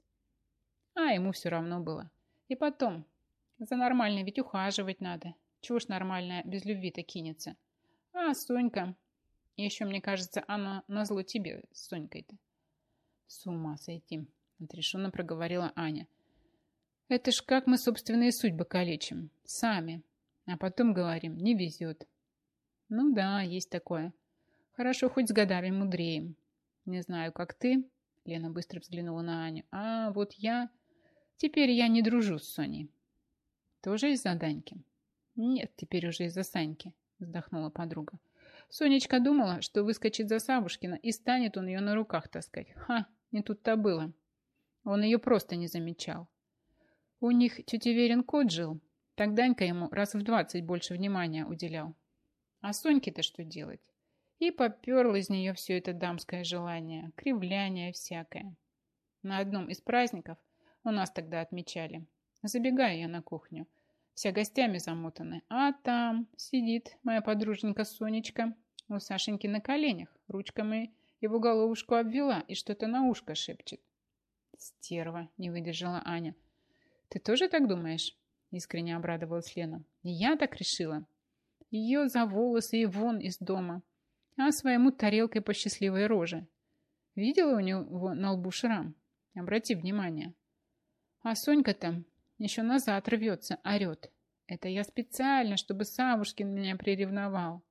А ему все равно было. И потом, за нормальной ведь ухаживать надо. Чего ж нормальная без любви-то кинется? А Сонька еще, мне кажется, она назло тебе с Сонькой-то. С ума сойти, отрешенно проговорила Аня. Это ж как мы собственные судьбы калечим. Сами. А потом говорим, не везет. Ну да, есть такое. Хорошо, хоть с годами мудреем. Не знаю, как ты. Лена быстро взглянула на Аню. А вот я... Теперь я не дружу с Соней. Тоже из-за Даньки? Нет, теперь уже из-за Саньки, вздохнула подруга. Сонечка думала, что выскочит за Савушкина и станет он ее на руках таскать. Ха, не тут-то было. Он ее просто не замечал. У них тетя Верин кот жил. Так Данька ему раз в двадцать больше внимания уделял. А Соньке-то что делать? И поперло из нее все это дамское желание, кривляние всякое. На одном из праздников у нас тогда отмечали. Забегаю я на кухню – Вся гостями замотаны. А там сидит моя подруженька Сонечка у Сашеньки на коленях, ручками его головушку обвела и что-то на ушко шепчет. Стерва, не выдержала Аня. Ты тоже так думаешь? Искренне обрадовалась Лена. Я так решила. Ее за волосы и вон из дома, а своему тарелкой по счастливой роже. Видела у него на лбу шрам? Обрати внимание. А Сонька там еще назад рвется, орет. Это я специально, чтобы Савушкин меня приревновал.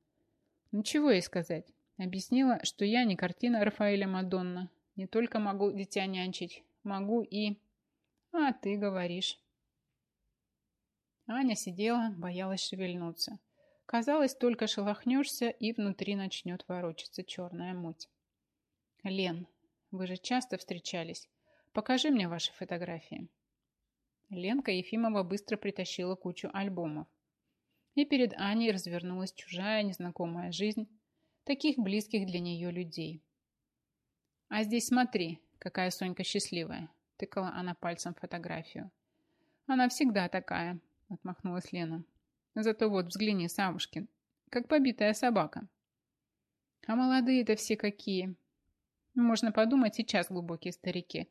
Ну, чего ей сказать? Объяснила, что я не картина Рафаэля Мадонна. Не только могу дитя нянчить, могу и... А ты говоришь. Аня сидела, боялась шевельнуться. Казалось, только шелохнешься, и внутри начнет ворочаться черная муть. «Лен, вы же часто встречались. Покажи мне ваши фотографии». Ленка Ефимова быстро притащила кучу альбомов. И перед Аней развернулась чужая незнакомая жизнь таких близких для нее людей. «А здесь смотри, какая Сонька счастливая!» тыкала она пальцем фотографию. «Она всегда такая», — отмахнулась Лена. «Зато вот взгляни, Савушкин, как побитая собака». «А молодые-то все какие!» «Можно подумать, сейчас глубокие старики.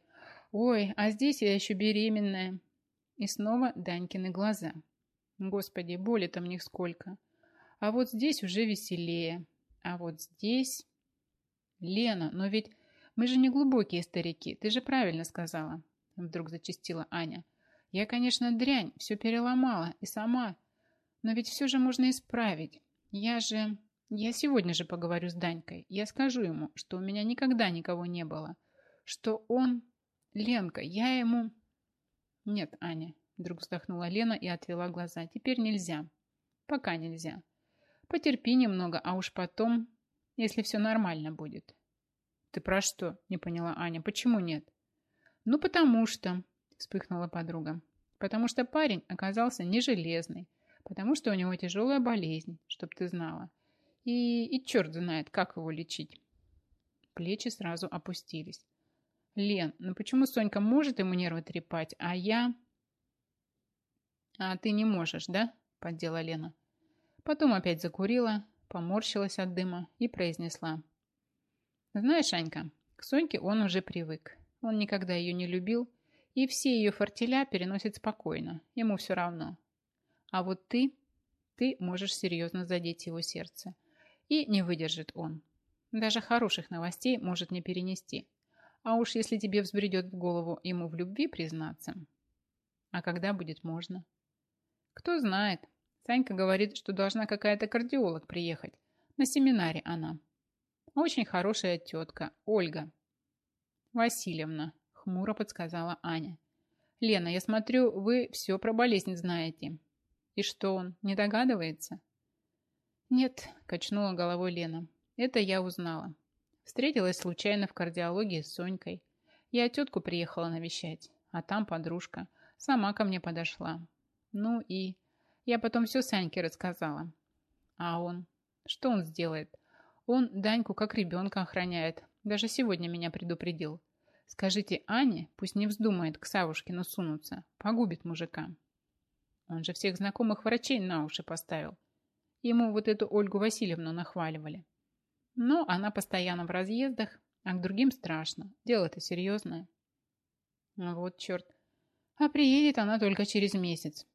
Ой, а здесь я еще беременная». И снова Данькины глаза. Господи, боли-то в них сколько. А вот здесь уже веселее. А вот здесь... Лена, но ведь мы же не глубокие старики, ты же правильно сказала. Вдруг зачастила Аня. Я, конечно, дрянь, все переломала и сама. Но ведь все же можно исправить. Я же... Я сегодня же поговорю с Данькой. Я скажу ему, что у меня никогда никого не было. Что он... Ленка, я ему... Нет, Аня, вдруг вздохнула Лена и отвела глаза. Теперь нельзя. Пока нельзя. Потерпи немного, а уж потом, если все нормально будет. Ты про что? Не поняла Аня. Почему нет? Ну, потому что, вспыхнула подруга. Потому что парень оказался не железный. Потому что у него тяжелая болезнь, чтоб ты знала. И, и черт знает, как его лечить. Плечи сразу опустились. Лен, ну почему Сонька может ему нервы трепать, а я... А ты не можешь, да? Поддела Лена. Потом опять закурила, поморщилась от дыма и произнесла. Знаешь, Анька, к Соньке он уже привык. Он никогда ее не любил, и все ее фортеля переносит спокойно. Ему все равно. А вот ты, ты можешь серьезно задеть его сердце. И не выдержит он. Даже хороших новостей может не перенести. А уж если тебе взбредет в голову ему в любви признаться. А когда будет можно? Кто знает. Санька говорит, что должна какая-то кардиолог приехать. На семинаре она. Очень хорошая тетка, Ольга. Васильевна, хмуро подсказала Аня. Лена, я смотрю, вы все про болезнь знаете. И что он, не догадывается? Нет, качнула головой Лена. Это я узнала. Встретилась случайно в кардиологии с Сонькой. Я тетку приехала навещать, а там подружка. Сама ко мне подошла. Ну и... Я потом все Саньке рассказала. А он? Что он сделает? Он Даньку как ребенка охраняет. Даже сегодня меня предупредил. Скажите Ане, пусть не вздумает к Савушкину сунуться. Погубит мужика. Он же всех знакомых врачей на уши поставил. Ему вот эту Ольгу Васильевну нахваливали. Но она постоянно в разъездах, а к другим страшно. Дело-то серьезное. Ну вот черт. А приедет она только через месяц.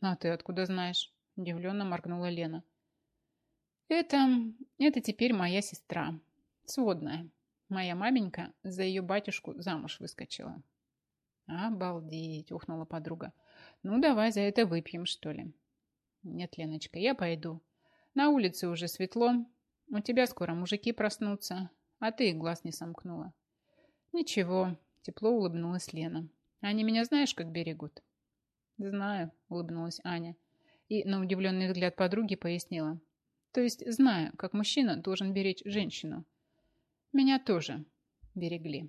А ты откуда знаешь? Удивленно моргнула Лена. Это... это теперь моя сестра. Сводная. Моя маменька за ее батюшку замуж выскочила. Обалдеть, ухнула подруга. Ну, давай за это выпьем, что ли. Нет, Леночка, я пойду. На улице уже светло. У тебя скоро мужики проснутся, а ты глаз не сомкнула. Ничего, тепло улыбнулась Лена. Они меня знаешь, как берегут? Знаю, улыбнулась Аня. И на удивленный взгляд подруги пояснила. То есть знаю, как мужчина должен беречь женщину. Меня тоже берегли.